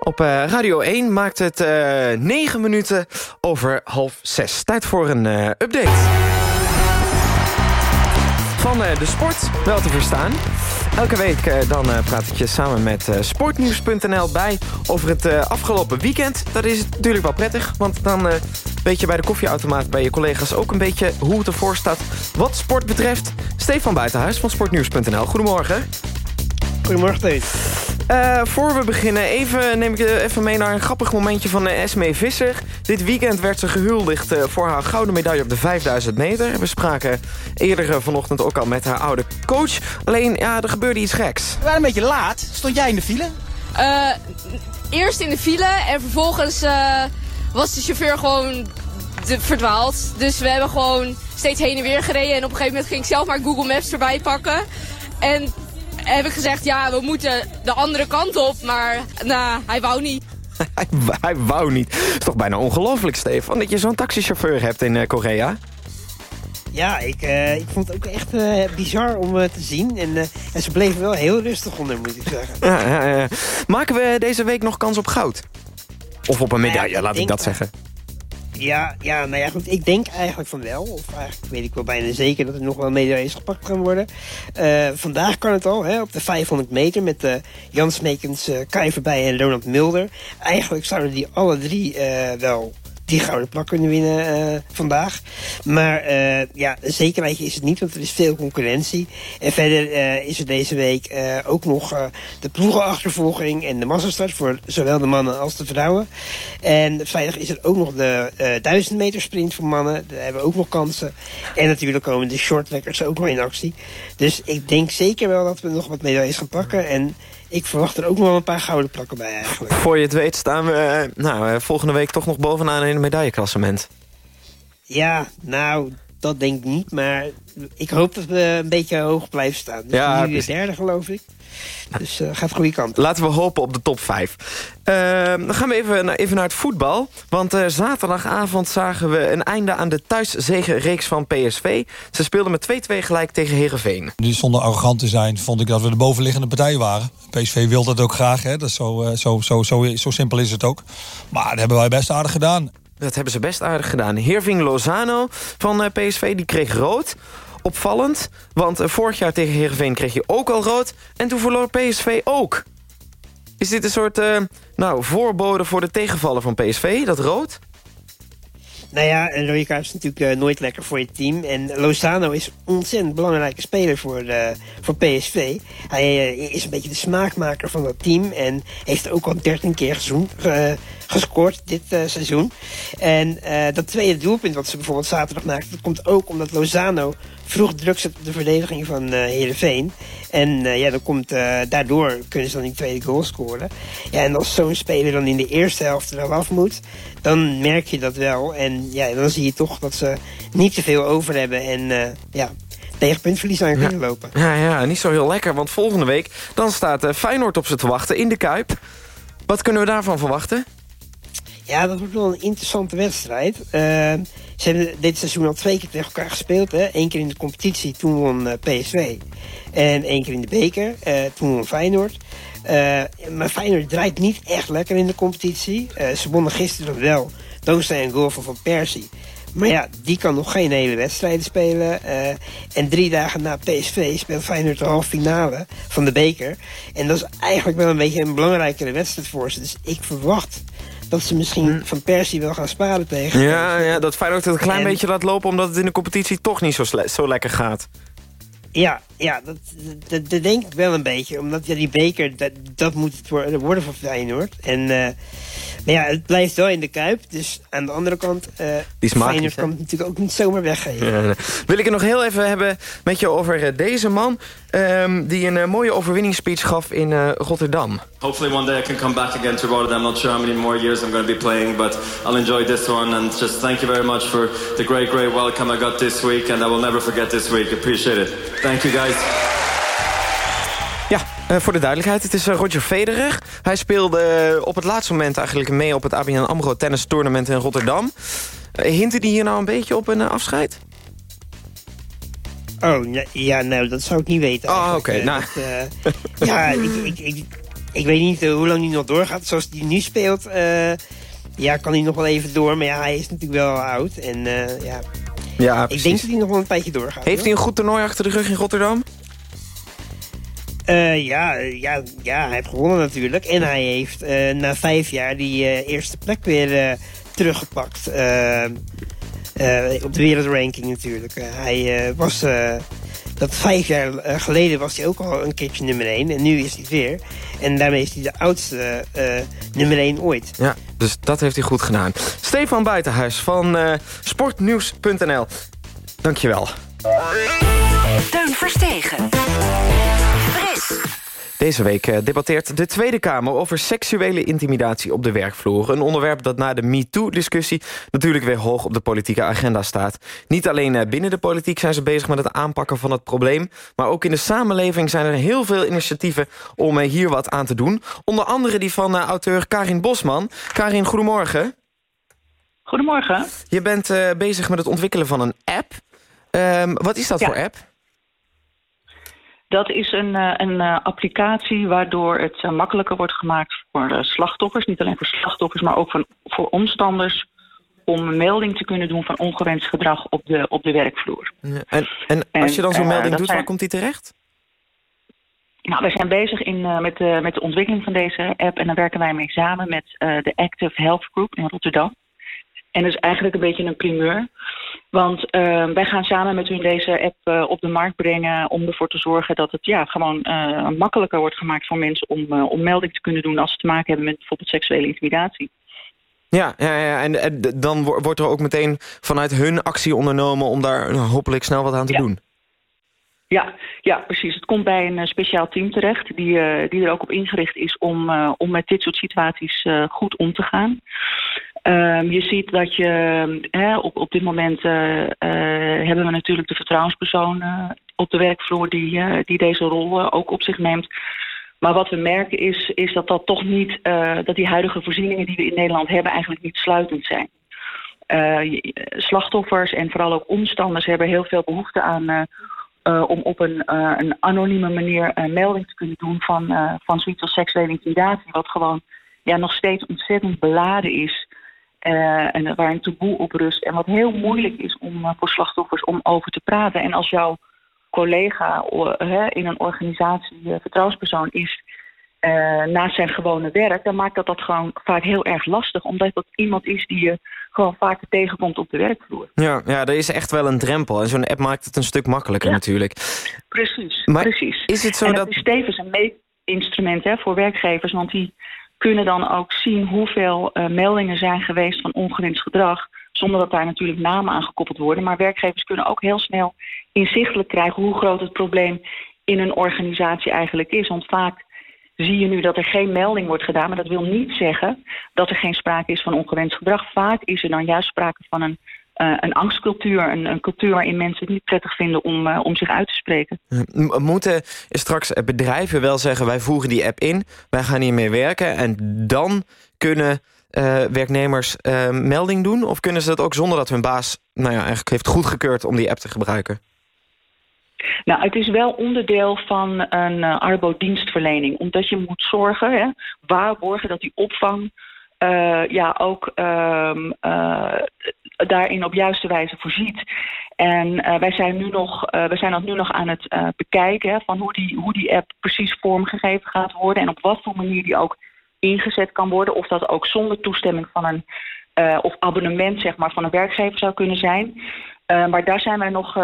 Op eh, Radio 1 maakt het eh 9 minuten over half 6. Tijd voor een eh, update. van de sport wel te verstaan. Elke week dan praat ik je samen met sportnieuws.nl bij over het afgelopen weekend. Dat is natuurlijk wel prettig, want dan weet je bij de koffieautomaat bij je collega's ook een beetje hoe het ervoor staat wat sport betreft. Stefan Buitenhuis van sportnieuws.nl. Goedemorgen. Goedemorgen, Teun. Eh, voor we beginnen, even, neem ik je even mee naar een grappig momentje van uh, Esmee Visser. Dit weekend werd ze gehuldigd eh, voor haar gouden medaille op de 5000 meter. We spraken eerder eh, vanochtend ook al met haar oude coach. Alleen, ja, er gebeurde iets geks. We waren een beetje laat. Stond jij in de file? Eh, eerst in de file en vervolgens eh, was de chauffeur gewoon de- verdwaald. Dus we hebben gewoon steeds heen en weer gereden. En op een gegeven moment ging ik zelf maar Google Maps erbij pakken. En heb ik gezegd, ja, we moeten de andere kant op. Maar nou, hij wou niet. <laughs> hij, hij wou niet. Het is toch bijna ongelooflijk, Stefan, dat je zo'n taxichauffeur hebt in eh, Korea? Ja, ik, eh, ik vond het ook echt eh, bizar om te zien. En, eh, en ze bleven wel heel rustig onder, moet ik zeggen. <laughs> Ja, ja, ja. Maken we deze week nog kans op goud? Of op een medaille, laat ik dat wel. zeggen. Ja, ja, nou ja, goed. Ik denk eigenlijk van wel. Of eigenlijk weet ik wel bijna zeker dat er nog wel medailles gepakt gaan worden. Eh, vandaag kan het al, hè, op de 500 meter met eh Jan Smekens, eh Kai Verbij en Ronald Mulder. Eigenlijk zouden die alle drie wel die gouden plak kunnen winnen eh, vandaag. Maar eh, ja, een zekerheidje is het niet, want er is veel concurrentie. En verder eh, is er deze week ook nog de ploegenachtervolging en de massastart voor zowel de mannen als de vrouwen. En vrijdag is er ook nog de eh 1000 meter sprint voor mannen. Daar hebben we ook nog kansen. En natuurlijk komen de shortlekkers ook nog in actie. Dus ik denk zeker wel dat we nog wat medailles gaan pakken. En ik verwacht er ook nog wel een paar gouden plakken bij eigenlijk. Voor je het weet staan we eh, nou, eh, volgende week toch nog bovenaan in het medailleklassement. Ja, nou, dat denk ik niet. Maar ik hoop dat we een beetje hoog blijven staan. Dus Ja, nu de precies. derde, geloof ik. Dus eh gaat de goede kant. Laten we hopen op de top 5. dan gaan we even naar, even naar het voetbal. Want eh, zaterdagavond zagen we een einde aan de thuiszegenreeks van PSV. Ze speelden met 2-2 gelijk tegen Heerenveen. Nu, zonder arrogant te zijn, vond ik dat we de bovenliggende partij waren. PSV wil dat ook graag, hè? Dat is zo, eh, zo, zo, zo, zo simpel is het ook. Maar dat hebben wij best aardig gedaan. Dat hebben ze best aardig gedaan. Herving Lozano van eh, PSV die kreeg rood. Opvallend, want eh, vorig jaar tegen Heerenveen kreeg je ook al rood. En toen verloor PSV ook. Is dit een soort eh, nou, voorbode voor de tegenvallen van PSV, dat rood? Nou ja, rode kaart is natuurlijk eh, nooit lekker voor je team. En Lozano is ontzettend belangrijke speler voor, eh, voor PSV. Hij eh, is een beetje de smaakmaker van dat team. En heeft ook al 13 keer gescoord dit seizoen. En dat tweede doelpunt wat ze bijvoorbeeld zaterdag maakten... dat komt ook omdat Lozano vroeg druk zet op de verdediging van eh Heerenveen. En eh, ja, dan komt, eh, daardoor kunnen ze dan die tweede goal scoren. Ja, en als zo'n speler dan in de eerste helft er af moet... dan merk je dat wel. En ja, dan zie je toch dat ze niet zoveel over hebben. En ja, tegen puntverlies aan kunnen lopen. Ja, ja, niet zo heel lekker, want volgende week... dan staat Feyenoord op ze te wachten in de Kuip. Wat kunnen we daarvan verwachten? Ja, dat wordt wel een interessante wedstrijd. Ze hebben dit seizoen al twee keer tegen elkaar gespeeld. Hè? Eén keer in de competitie, toen won eh, PSV. En één keer in de beker, eh, toen won Feyenoord. Eh, maar Feyenoord draait niet echt lekker in de competitie. Eh, ze wonnen gisteren wel, dankzij een goal van Persie. Maar ja, die kan nog geen hele wedstrijden spelen. En drie dagen na PSV speelt Feyenoord de halve finale van de beker. En dat is eigenlijk wel een beetje een belangrijkere wedstrijd voor ze. Dus ik verwacht dat ze misschien Van Persie wel gaan sparen tegen. Ja, ja, dat Feyenoord het een klein En- beetje laat lopen... omdat het in de competitie toch niet zo, zo lekker gaat. Ja, ja dat, dat, dat denk ik wel een beetje. Omdat ja, die beker, dat, dat moet het worden, voor Feyenoord. En, eh, maar ja, het blijft wel in de Kuip. Dus aan de andere kant, eh is magisch, Feyenoord kan het natuurlijk ook niet zomaar weggeven. Ja. Wil ik het nog heel even hebben met je over eh, deze man... ehm, die een eh, mooie overwinningsspeech gaf in eh, Rotterdam. Hopefully one day I can come back again to Rotterdam. I'm not sure how many more years I'm going to be playing, but I'll enjoy this one. And just thank you very much for the great, great welcome I got this week. And I will never forget this week. Appreciate it. Thank you guys. Ja, eh, voor de duidelijkheid, het is eh, Roger Federer. Hij speelde eh, op het laatste moment eigenlijk mee op het ABN AMRO tennis tournament in Rotterdam. Hinten die hier nou een beetje op een afscheid? Oh, ja, ja, nou, dat zou ik niet weten. Oh, oké, nou. dat, ja, <laughs> ik, ik, ik, ik weet niet hoe lang hij nog doorgaat. Zoals hij nu speelt, eh, ja, kan hij nog wel even door. Maar ja, hij is natuurlijk wel oud. En eh, ja, ik denk dat hij nog wel een tijdje doorgaat. Heeft hij een goed toernooi achter de rug in Rotterdam? Eh, ja, ja, ja, hij heeft gewonnen natuurlijk. En hij heeft eh, na vijf jaar die eh, eerste plek weer eh, teruggepakt. Op de wereldranking natuurlijk. Hij eh, was... dat vijf jaar eh, geleden was hij ook al een keertje nummer één. En nu is hij weer. En daarmee is hij de oudste eh, nummer één ooit. Ja, dus dat heeft hij goed gedaan. Stefan Buitenhuis van eh, sportnieuws.nl. Dankjewel. Teun Verstegen. Fris. Deze week eh, debatteert de Tweede Kamer over seksuele intimidatie op de werkvloer. Een onderwerp dat na de MeToo-discussie natuurlijk weer hoog op de politieke agenda staat. Niet alleen eh, binnen de politiek zijn ze bezig met het aanpakken van het probleem... maar ook in de samenleving zijn er heel veel initiatieven om eh, hier wat aan te doen. Onder andere die van auteur Karin Bosman. Karin, goedemorgen. Goedemorgen. Je bent bezig met het ontwikkelen van een app. Ehm, wat is dat Ja. voor app? Dat is een, eh, een eh, applicatie waardoor het eh, makkelijker wordt gemaakt voor slachtoffers. Niet alleen voor slachtoffers, maar ook van, voor omstanders... om een melding te kunnen doen van ongewenst gedrag op de, op de werkvloer. Ja, En, en als je dan zo'n melding doet, zijn- waar komt die terecht? Nou, wij zijn bezig in, met, de, met de ontwikkeling van deze app... en daar werken wij mee samen met de Active Health Group in Rotterdam. En dat is eigenlijk een beetje een primeur. Want eh, wij gaan samen met hun deze app eh, op de markt brengen... om ervoor te zorgen dat het ja, gewoon eh, makkelijker wordt gemaakt voor mensen... Om, eh, om melding te kunnen doen als ze te maken hebben met bijvoorbeeld seksuele intimidatie. Ja, ja, ja en, dan wo- wordt er ook meteen vanuit hun actie ondernomen... om daar nou, hopelijk snel wat aan te doen. Ja, ja, precies. Het komt bij een speciaal team terecht... die, die er ook op ingericht is om, om met dit soort situaties goed om te gaan. Ehm, je ziet dat je op, op dit moment eh, eh, hebben we natuurlijk de vertrouwenspersoon eh, op de werkvloer die, die deze rol ook op zich neemt. Maar wat we merken is, is dat dat toch niet, dat die huidige voorzieningen die we in Nederland hebben eigenlijk niet sluitend zijn. Slachtoffers en vooral ook omstanders hebben heel veel behoefte aan om op een, een anonieme manier een melding te kunnen doen van, van zoiets als seksuele intimidatie, wat gewoon ja, nog steeds ontzettend beladen is. Eh, en waar een taboe op rust. En wat heel moeilijk is om eh, voor slachtoffers om over te praten. En als jouw collega hè, in een organisatie eh, vertrouwenspersoon is eh, naast zijn gewone werk, dan maakt dat dat gewoon vaak heel erg lastig. Omdat dat iemand is die je gewoon vaker tegenkomt op de werkvloer. Ja, ja, er is echt wel een drempel. En zo'n app maakt het een stuk makkelijker natuurlijk. Precies, Maar precies. is het zo en dat- is tevens een meetinstrument hè, voor werkgevers, want die kunnen dan ook zien hoeveel eh, meldingen zijn geweest van ongewenst gedrag, zonder dat daar natuurlijk namen aan gekoppeld worden. Maar werkgevers kunnen ook heel snel inzichtelijk krijgen hoe groot het probleem in een organisatie eigenlijk is. Want vaak zie je nu dat er geen melding wordt gedaan, maar dat wil niet zeggen dat er geen sprake is van ongewenst gedrag. Vaak is er dan juist sprake van een, eh, een angstcultuur, een, een cultuur waarin mensen het niet prettig vinden om, eh, om zich uit te spreken. Moeten straks bedrijven wel zeggen... wij voeren die app in, wij gaan hiermee werken... en dan kunnen eh, werknemers melding doen? Of kunnen ze dat ook zonder dat hun baas... nou ja, eigenlijk heeft goedgekeurd om die app te gebruiken? Nou, het is wel onderdeel van een arbodienstverlening. Omdat je moet zorgen, hè, waarborgen dat die opvang uh, ja, ook um, uh, daarin op juiste wijze voorziet. En uh, wij zijn nu nog, wij zijn dat nu nog aan het bekijken van hoe die, hoe die app precies vormgegeven gaat worden en op wat voor manier die ook ingezet kan worden. Of dat ook zonder toestemming van een of abonnement zeg maar, van een werkgever zou kunnen zijn. Uh, maar daar zijn wij nog, uh,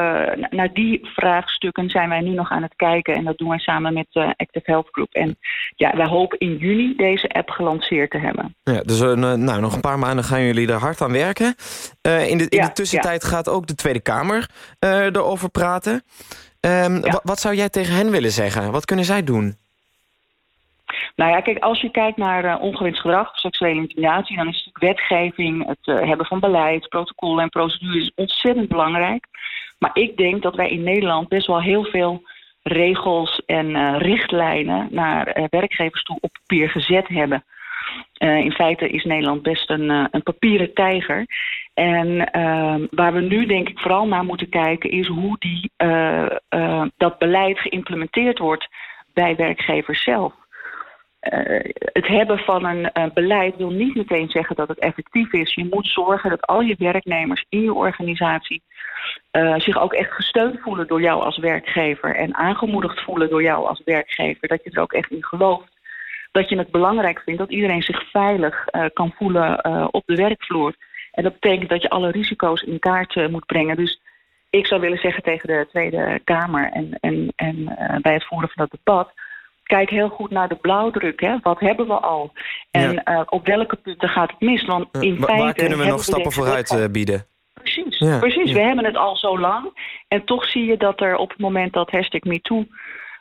naar die vraagstukken zijn wij nu nog aan het kijken. En dat doen wij samen met uh, Active Health Group. En ja, wij hopen in juni deze app gelanceerd te hebben. Ja, dus nou, nog een paar maanden gaan jullie er hard aan werken. In de, in ja, de tussentijd ja. gaat ook de Tweede Kamer erover praten. Um, ja. Wat zou jij tegen hen willen zeggen? Wat kunnen zij doen? Nou ja, kijk, als je kijkt naar uh, ongewenst gedrag, seksuele intimidatie, dan is natuurlijk wetgeving, het uh, hebben van beleid, protocollen en procedures ontzettend belangrijk. Maar ik denk dat wij in Nederland best wel heel veel regels en uh, richtlijnen naar werkgevers toe op papier gezet hebben. in feite is Nederland best een, een papieren tijger. En ehm, waar we nu denk ik vooral naar moeten kijken is hoe die, dat beleid geïmplementeerd wordt bij werkgevers zelf. Eh, het hebben van een beleid wil niet meteen zeggen dat het effectief is. Je moet zorgen dat al je werknemers in je organisatie eh, zich ook echt gesteund voelen door jou als werkgever en aangemoedigd voelen door jou als werkgever. Dat je er ook echt in gelooft. Dat je het belangrijk vindt dat iedereen zich veilig eh, kan voelen op de werkvloer. En dat betekent dat je alle risico's in kaart moet brengen. Dus ik zou willen zeggen tegen de Tweede Kamer en, en, en bij het voeren van dat debat. Kijk heel goed naar de blauwdruk. Hè? Wat hebben we al? En eh, op welke punten gaat het mis? Want in Wa- feite waar kunnen we nog stappen vooruit eh, bieden? Precies, Ja, precies. ja. We hebben het al zo lang. En toch zie je dat er op het moment dat hashtag MeToo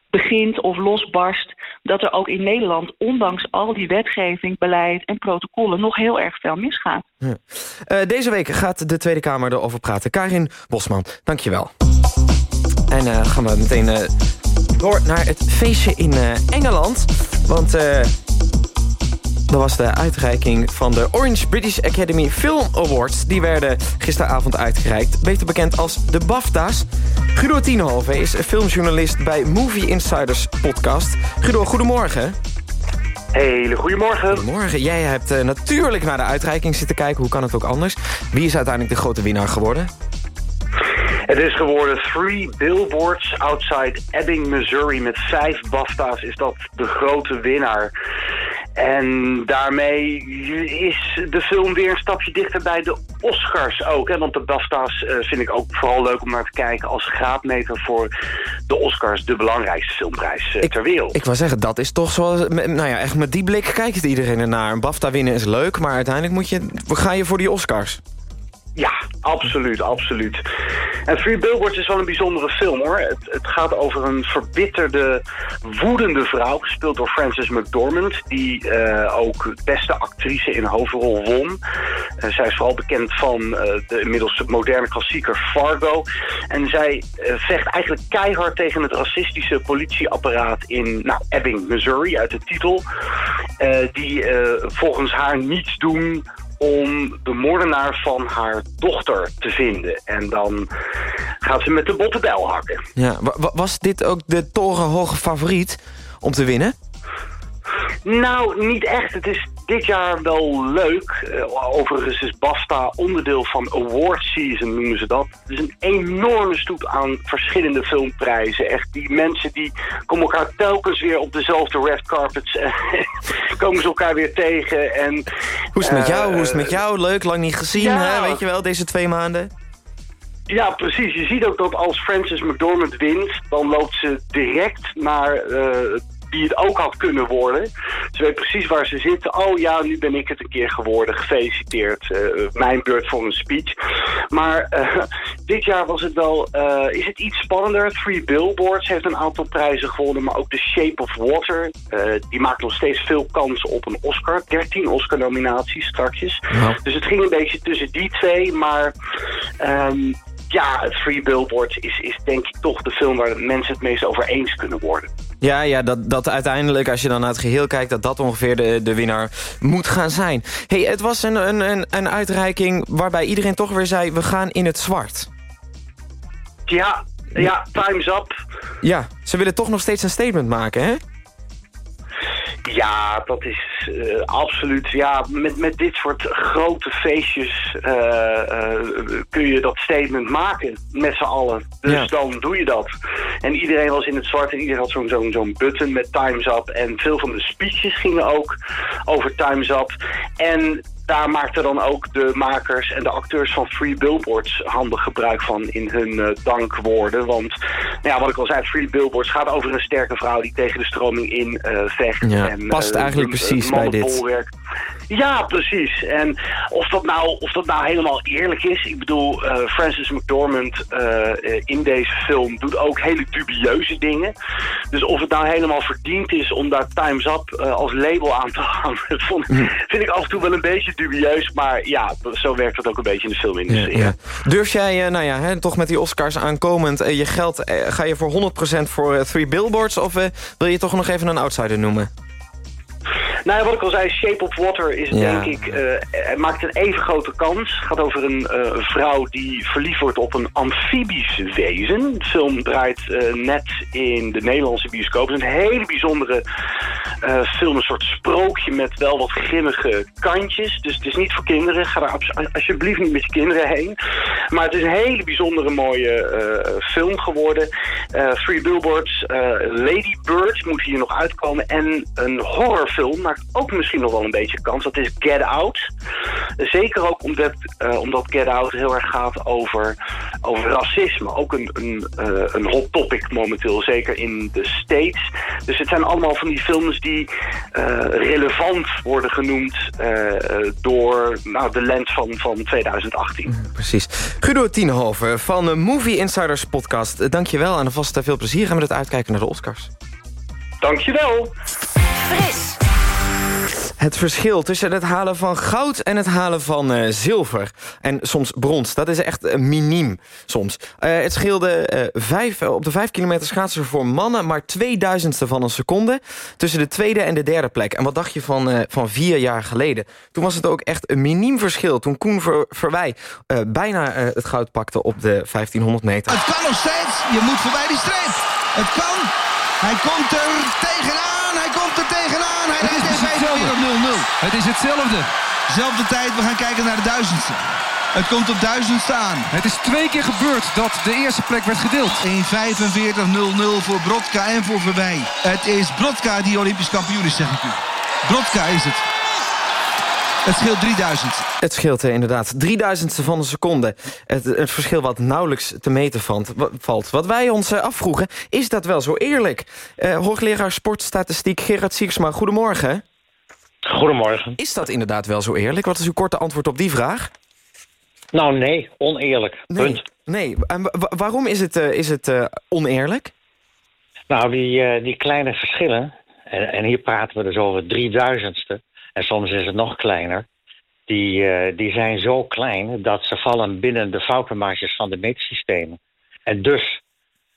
begint of losbarst... dat er ook in Nederland, ondanks al die wetgeving, beleid en protocollen... nog heel erg veel misgaat. Ja. Eh, deze week gaat de Tweede Kamer erover praten. Karin Bosman, dankjewel. En eh, gaan we meteen eh, door naar het feestje in eh, Engeland. Want eh dat was de uitreiking van de Orange British Academy Film Awards. Die werden gisteravond uitgereikt. Beter bekend als de BAFTA's. Guido Tienhoven is filmjournalist bij Movie Insiders podcast. Guido, goedemorgen. Hele goedemorgen. Goedemorgen. Jij hebt eh, natuurlijk naar de uitreiking zitten kijken. Hoe kan het ook anders? Wie is uiteindelijk de grote winnaar geworden? Het is geworden Three Billboards Outside Ebbing, Missouri. Met vijf BAFTA's is dat de grote winnaar. En daarmee is de film weer een stapje dichter bij de Oscars ook. Hè? Want de BAFTA's eh, vind ik ook vooral leuk om naar te kijken... als graadmeter voor de Oscars, de belangrijkste filmprijs eh, ter wereld. Ik wou zeggen, dat is toch zoals... Nou ja, echt met die blik kijkt iedereen ernaar. Een BAFTA winnen is leuk, maar uiteindelijk moet je, ga je voor die Oscars. Ja, absoluut, absoluut. En Three Billboards is wel een bijzondere film hoor. Het, het gaat over een verbitterde, woedende vrouw, gespeeld door Frances McDormand, die eh, ook beste actrice in hoofdrol won. Eh, zij is vooral bekend van eh, de inmiddels moderne klassieker Fargo. En zij vecht eigenlijk keihard tegen het racistische politieapparaat in nou, Ebbing, Missouri, uit de titel. Die volgens haar niets doen om de moordenaar van haar dochter te vinden. En dan gaat ze met de botte hakken. Ja, wa- wa- was dit ook de torenhoge favoriet om te winnen? Nou, niet echt. Het is dit jaar wel leuk. Eh, overigens is BAFTA onderdeel van Award Season, noemen ze dat. Het is een enorme stoet aan verschillende filmprijzen. Echt, die mensen die komen elkaar telkens weer op dezelfde red carpets. eh, <laughs> komen ze elkaar weer tegen. En, Hoe is het met eh, jou? Hoe is het met jou? Leuk, lang niet gezien, ja. hè? weet je wel, deze twee maanden? Ja, precies. Je ziet ook dat als Frances McDormand wint, dan loopt ze direct naar eh, wie het ook had kunnen worden. Ze weet precies waar ze zit. Oh ja, nu ben ik het een keer geworden. Gefeliciteerd. Eh, mijn beurt voor een speech. Maar eh, <laughs> dit jaar was het wel, eh, is het iets spannender. Three Billboards heeft een aantal prijzen gewonnen, maar ook The Shape of Water. die maakt nog steeds veel kansen op een Oscar. 13 Oscar-nominaties strakjes. Dus het ging een beetje tussen die twee, maar... ehm, ja, Three Billboards is, is denk ik toch de film waar de mensen het meest over eens kunnen worden. Ja, ja dat, dat uiteindelijk, als je dan naar het geheel kijkt... dat dat ongeveer de, de winnaar moet gaan zijn. hey, het was een, een, een, een uitreiking waarbij iedereen toch weer zei... we gaan in het zwart. Ja, ja, time's up. Ja, ze willen toch nog steeds een statement maken, hè? Ja, dat is eh, absoluut. Ja, met, met dit soort grote feestjes eh, eh, kun je dat statement maken met z'n allen. Dus Ja. dan doe je dat. En iedereen was in het zwart en iedereen had zo'n zo'n zo'n button met Time's Up. En veel van de speeches gingen ook over Time's Up. En daar maakten dan ook de makers en de acteurs van Free Billboards handig gebruik van in hun eh, dankwoorden. Want, nou ja, wat ik al zei, Free Billboards gaat over een sterke vrouw die tegen de stroming in eh, vecht. Ja, en, past eh, eigenlijk precies bij dit. Ja, precies. En of dat, nou, of dat nou helemaal eerlijk is. Ik bedoel, eh, Frances McDormand eh, in deze film doet ook hele dubieuze dingen. Dus of het nou helemaal verdiend is om daar Time's Up eh, als label aan te hangen... <laughs> dat vond- Hm. vind ik af en toe wel een beetje dubieus. Maar ja, zo werkt het ook een beetje in de filmindustrie. ja. Durf jij, nou ja, hè, toch met die Oscars aankomend... je geld, ga je voor 100% voor Three Billboards... of wil je toch nog even een outsider noemen? Nou ja, wat ik al zei, Shape of Water is Ja. denk ik, het maakt een even grote kans. Het gaat over een eh, vrouw die verliefd wordt op een amfibisch wezen. De film draait eh, net in de Nederlandse bioscoop. Het is een hele bijzondere film een soort sprookje met wel wat grimmige kantjes. Dus het is niet voor kinderen. Ga daar alsjeblieft niet met je kinderen heen. Maar het is een hele bijzondere mooie film geworden. Three Billboards, Lady Bird moet hier nog uitkomen. En een horrorfilm maakt ook misschien nog wel een beetje kans. Dat is Get Out. Zeker ook omdat, eh, omdat Get Out heel erg gaat over, over racisme. Ook een, een, eh, een hot topic momenteel, zeker in de States. Dus het zijn allemaal van die films die eh, relevant worden genoemd door nou, de lens van, van 2018. Precies. Guido Tienhoven van de Movie Insiders podcast. Eh, Dank je wel en alvast veel plezier. Gaan we het uitkijken naar de Oscars. Dankjewel. Fris. Het verschil tussen het halen van goud en het halen van eh, zilver. En soms brons, dat is echt eh, miniem soms. Eh, het scheelde vijf, op de vijf kilometer schaatsen voor mannen... maar 2000ste van een seconde tussen de tweede en de derde plek. En wat dacht je van, van vier jaar geleden? Toen was het ook echt een miniem verschil. Toen Koen Ver, Verwij bijna het goud pakte op de 1500 meter. Het kan nog steeds. Je moet voorbij die streep. Het kan. Hij komt er tegenaan. Hij komt er tegenaan. Hij even weer hetzelfde. op 0-0. Het is hetzelfde. Zelfde tijd. We gaan kijken naar de duizendste. Het komt op duizendste aan. Het is twee keer gebeurd dat de eerste plek werd gedeeld. 1.45.00 voor Brodka en voor Verwij. Het is Brodka die Olympisch kampioen is, zeg ik u. Brodka is het. Het scheelt 3000. Het scheelt eh, inderdaad drieduizendste van een seconde. Het, het verschil wat nauwelijks te meten valt. wa- valt. Wat wij ons eh, afvroegen, is dat wel zo eerlijk? Eh, hoogleraar sportstatistiek Gerard Siersma, goedemorgen. Goedemorgen. Is dat inderdaad wel zo eerlijk? Wat is uw korte antwoord op die vraag? Nou, nee, oneerlijk. Nee, Punt. nee. En wa- wa- waarom is het, is het oneerlijk? Nou, die, die kleine verschillen, en, en hier praten we dus over drieduizendste, en soms is het nog kleiner, die, eh, die zijn zo klein dat ze vallen binnen de foutenmarges van de meetsystemen. En dus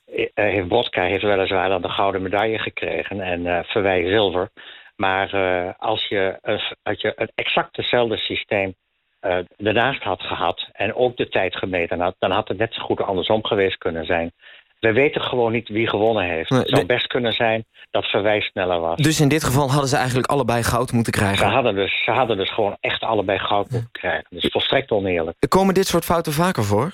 eh, heeft Brodka heeft weliswaar dan de gouden medaille gekregen en eh Verwij zilver. Maar eh, als je, als je het exact hetzelfde systeem eh ernaast had gehad en ook de tijd gemeten had, dan had het net zo goed andersom geweest kunnen zijn. We weten gewoon niet wie gewonnen heeft. Het zou best kunnen zijn dat Verwij sneller was. Dus in dit geval hadden ze eigenlijk allebei goud moeten Ze krijgen. hadden, dus, ze hadden dus gewoon echt allebei goud moeten krijgen. Dus volstrekt oneerlijk. Komen dit soort fouten vaker voor?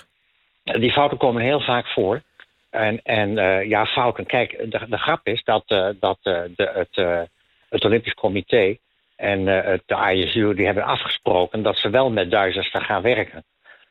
Die fouten komen heel vaak voor. En, en eh, ja, fouten. Kijk, de, de grap is dat, eh, dat eh, de, het, eh, het Olympisch Comité en eh, de ISU die hebben afgesproken dat ze wel met duizendste gaan werken.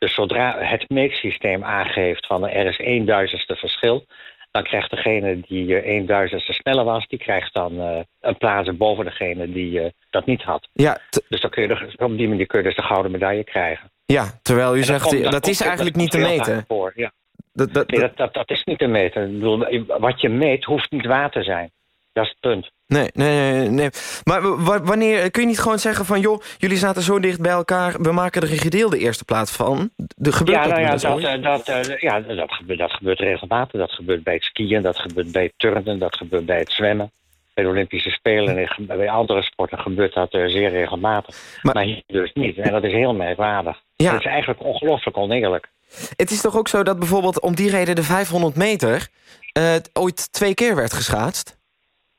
Dus zodra het meetsysteem aangeeft van er is één duizendste verschil, dan krijgt degene die eh, één duizendste sneller was, die krijgt dan eh, een plaats boven degene die eh, dat niet had. Ja, Dus dan kun je de, op die manier kun je dus de gouden medaille krijgen. ja terwijl u zegt, komt- dat, is eigenlijk niet te meten. Voor, ja. Dat, dat, Nee, dat, dat, dat is niet te meten. Ik bedoel, wat je meet hoeft niet waar te zijn. Dat is het punt. Nee, nee, nee, nee. Maar wanneer kun je niet gewoon zeggen van... joh, jullie zaten zo dicht bij elkaar... we maken er een gedeelde eerste plaats van? De, gebeurt ja, dat nou ja, dat, eh, dat, eh, ja dat, gebeurt, dat gebeurt regelmatig. Dat gebeurt bij het skiën, dat gebeurt bij het turnen, dat gebeurt bij het zwemmen. Bij de Olympische Spelen en bij andere sporten gebeurt dat eh, zeer regelmatig. Maar, hier dus niet. En dat is heel merkwaardig. Ja. Dat is eigenlijk ongelooflijk oneerlijk. Het is toch ook zo dat bijvoorbeeld om die reden de 500 meter... eh, ooit twee keer werd geschaatst?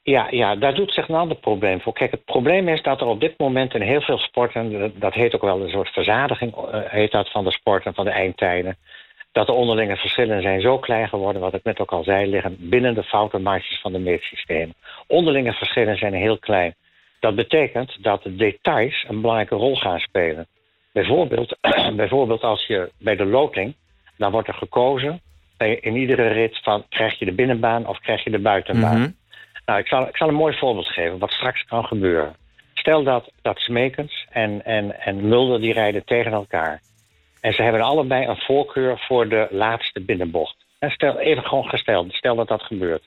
Ja, ja, daar doet zich een ander probleem voor. Kijk, het probleem is dat er op dit moment in heel veel sporten... dat, heet ook wel een soort verzadiging eh, heet dat van de sporten, van de eindtijden... dat de onderlinge verschillen zijn zo klein geworden... wat ik net ook al zei, liggen binnen de foutenmarges van de meetsystemen. Onderlinge verschillen zijn heel klein. Dat betekent dat de details een belangrijke rol gaan spelen. Bijvoorbeeld, <clears throat> bijvoorbeeld als je bij de loting... dan wordt er gekozen bij, in iedere rit van... krijg je de binnenbaan of krijg je de buitenbaan... Mhm. Nou, ik zal, ik zal een mooi voorbeeld geven wat straks kan gebeuren. Stel dat, dat Smekens en, en, en Mulder die rijden tegen elkaar. En ze hebben allebei een voorkeur voor de laatste binnenbocht. En stel, even gewoon gesteld, stel dat dat gebeurt.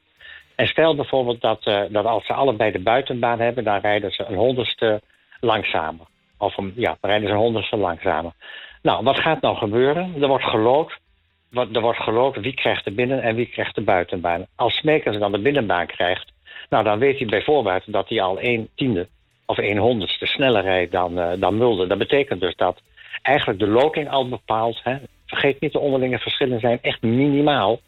En stel bijvoorbeeld dat, eh, dat als ze allebei de buitenbaan hebben... dan rijden ze een honderdste langzamer. Of een, ja, dan rijden ze een honderdste langzamer. Nou, wat gaat nou gebeuren? Er wordt geloot. Wat- Er wordt geloot wie krijgt de binnen- en wie krijgt de buitenbaan. Als Smekens dan de binnenbaan krijgt... nou, dan weet hij bijvoorbeeld dat hij al een tiende of een honderdste sneller rijdt dan, eh, dan Mulder. Dat betekent dus dat eigenlijk de loting al bepaalt... Hè, vergeet niet, de onderlinge verschillen zijn echt minimaal.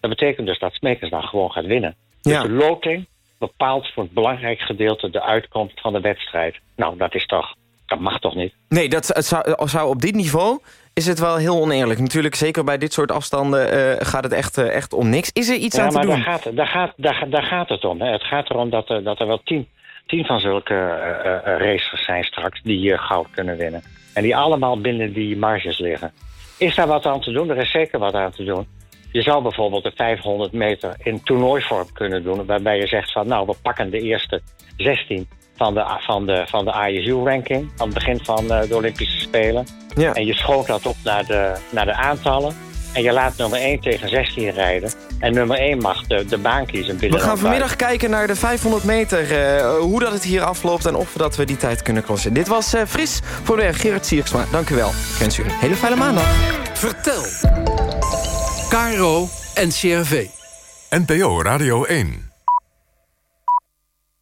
Dat betekent dus dat Smekens dan gewoon gaat winnen. Ja. Dus de loting bepaalt voor het belangrijk gedeelte de uitkomst van de wedstrijd. Nou, dat is toch, dat mag toch niet? Nee, dat zou, zou op dit niveau is het wel heel oneerlijk. Natuurlijk, zeker bij dit soort afstanden eh, gaat het echt, eh, echt om niks. Is er iets ja, aan te maar doen? Daar gaat, daar, gaat, daar, daar gaat het om. Hè. Het gaat erom dat, er- dat er wel tien, tien van zulke eh, eh, racers zijn straks die goud kunnen winnen. En die allemaal binnen die marges liggen. Is daar wat aan te doen? Er is zeker wat aan te doen. Je zou bijvoorbeeld de 500 meter in toernooivorm kunnen doen... waarbij je zegt van nou, we pakken de eerste 16 van de, van de, van de ISU-ranking... aan het begin van eh, de Olympische Spelen. Ja. En je schoot dat op naar de, naar de aantallen... en je laat nummer 1 tegen 16 rijden... en nummer 1 mag de, de baan kiezen We gaan vanmiddag kijken naar de 500 meter, eh, hoe dat het hier afloopt... en of we dat we die tijd kunnen crossen. Dit was eh, Fris voor de Gerard Sierksma. Dank u wel. Ik wens u een hele fijne maandag. Vertel. KRO NCRV. NPO Radio 1.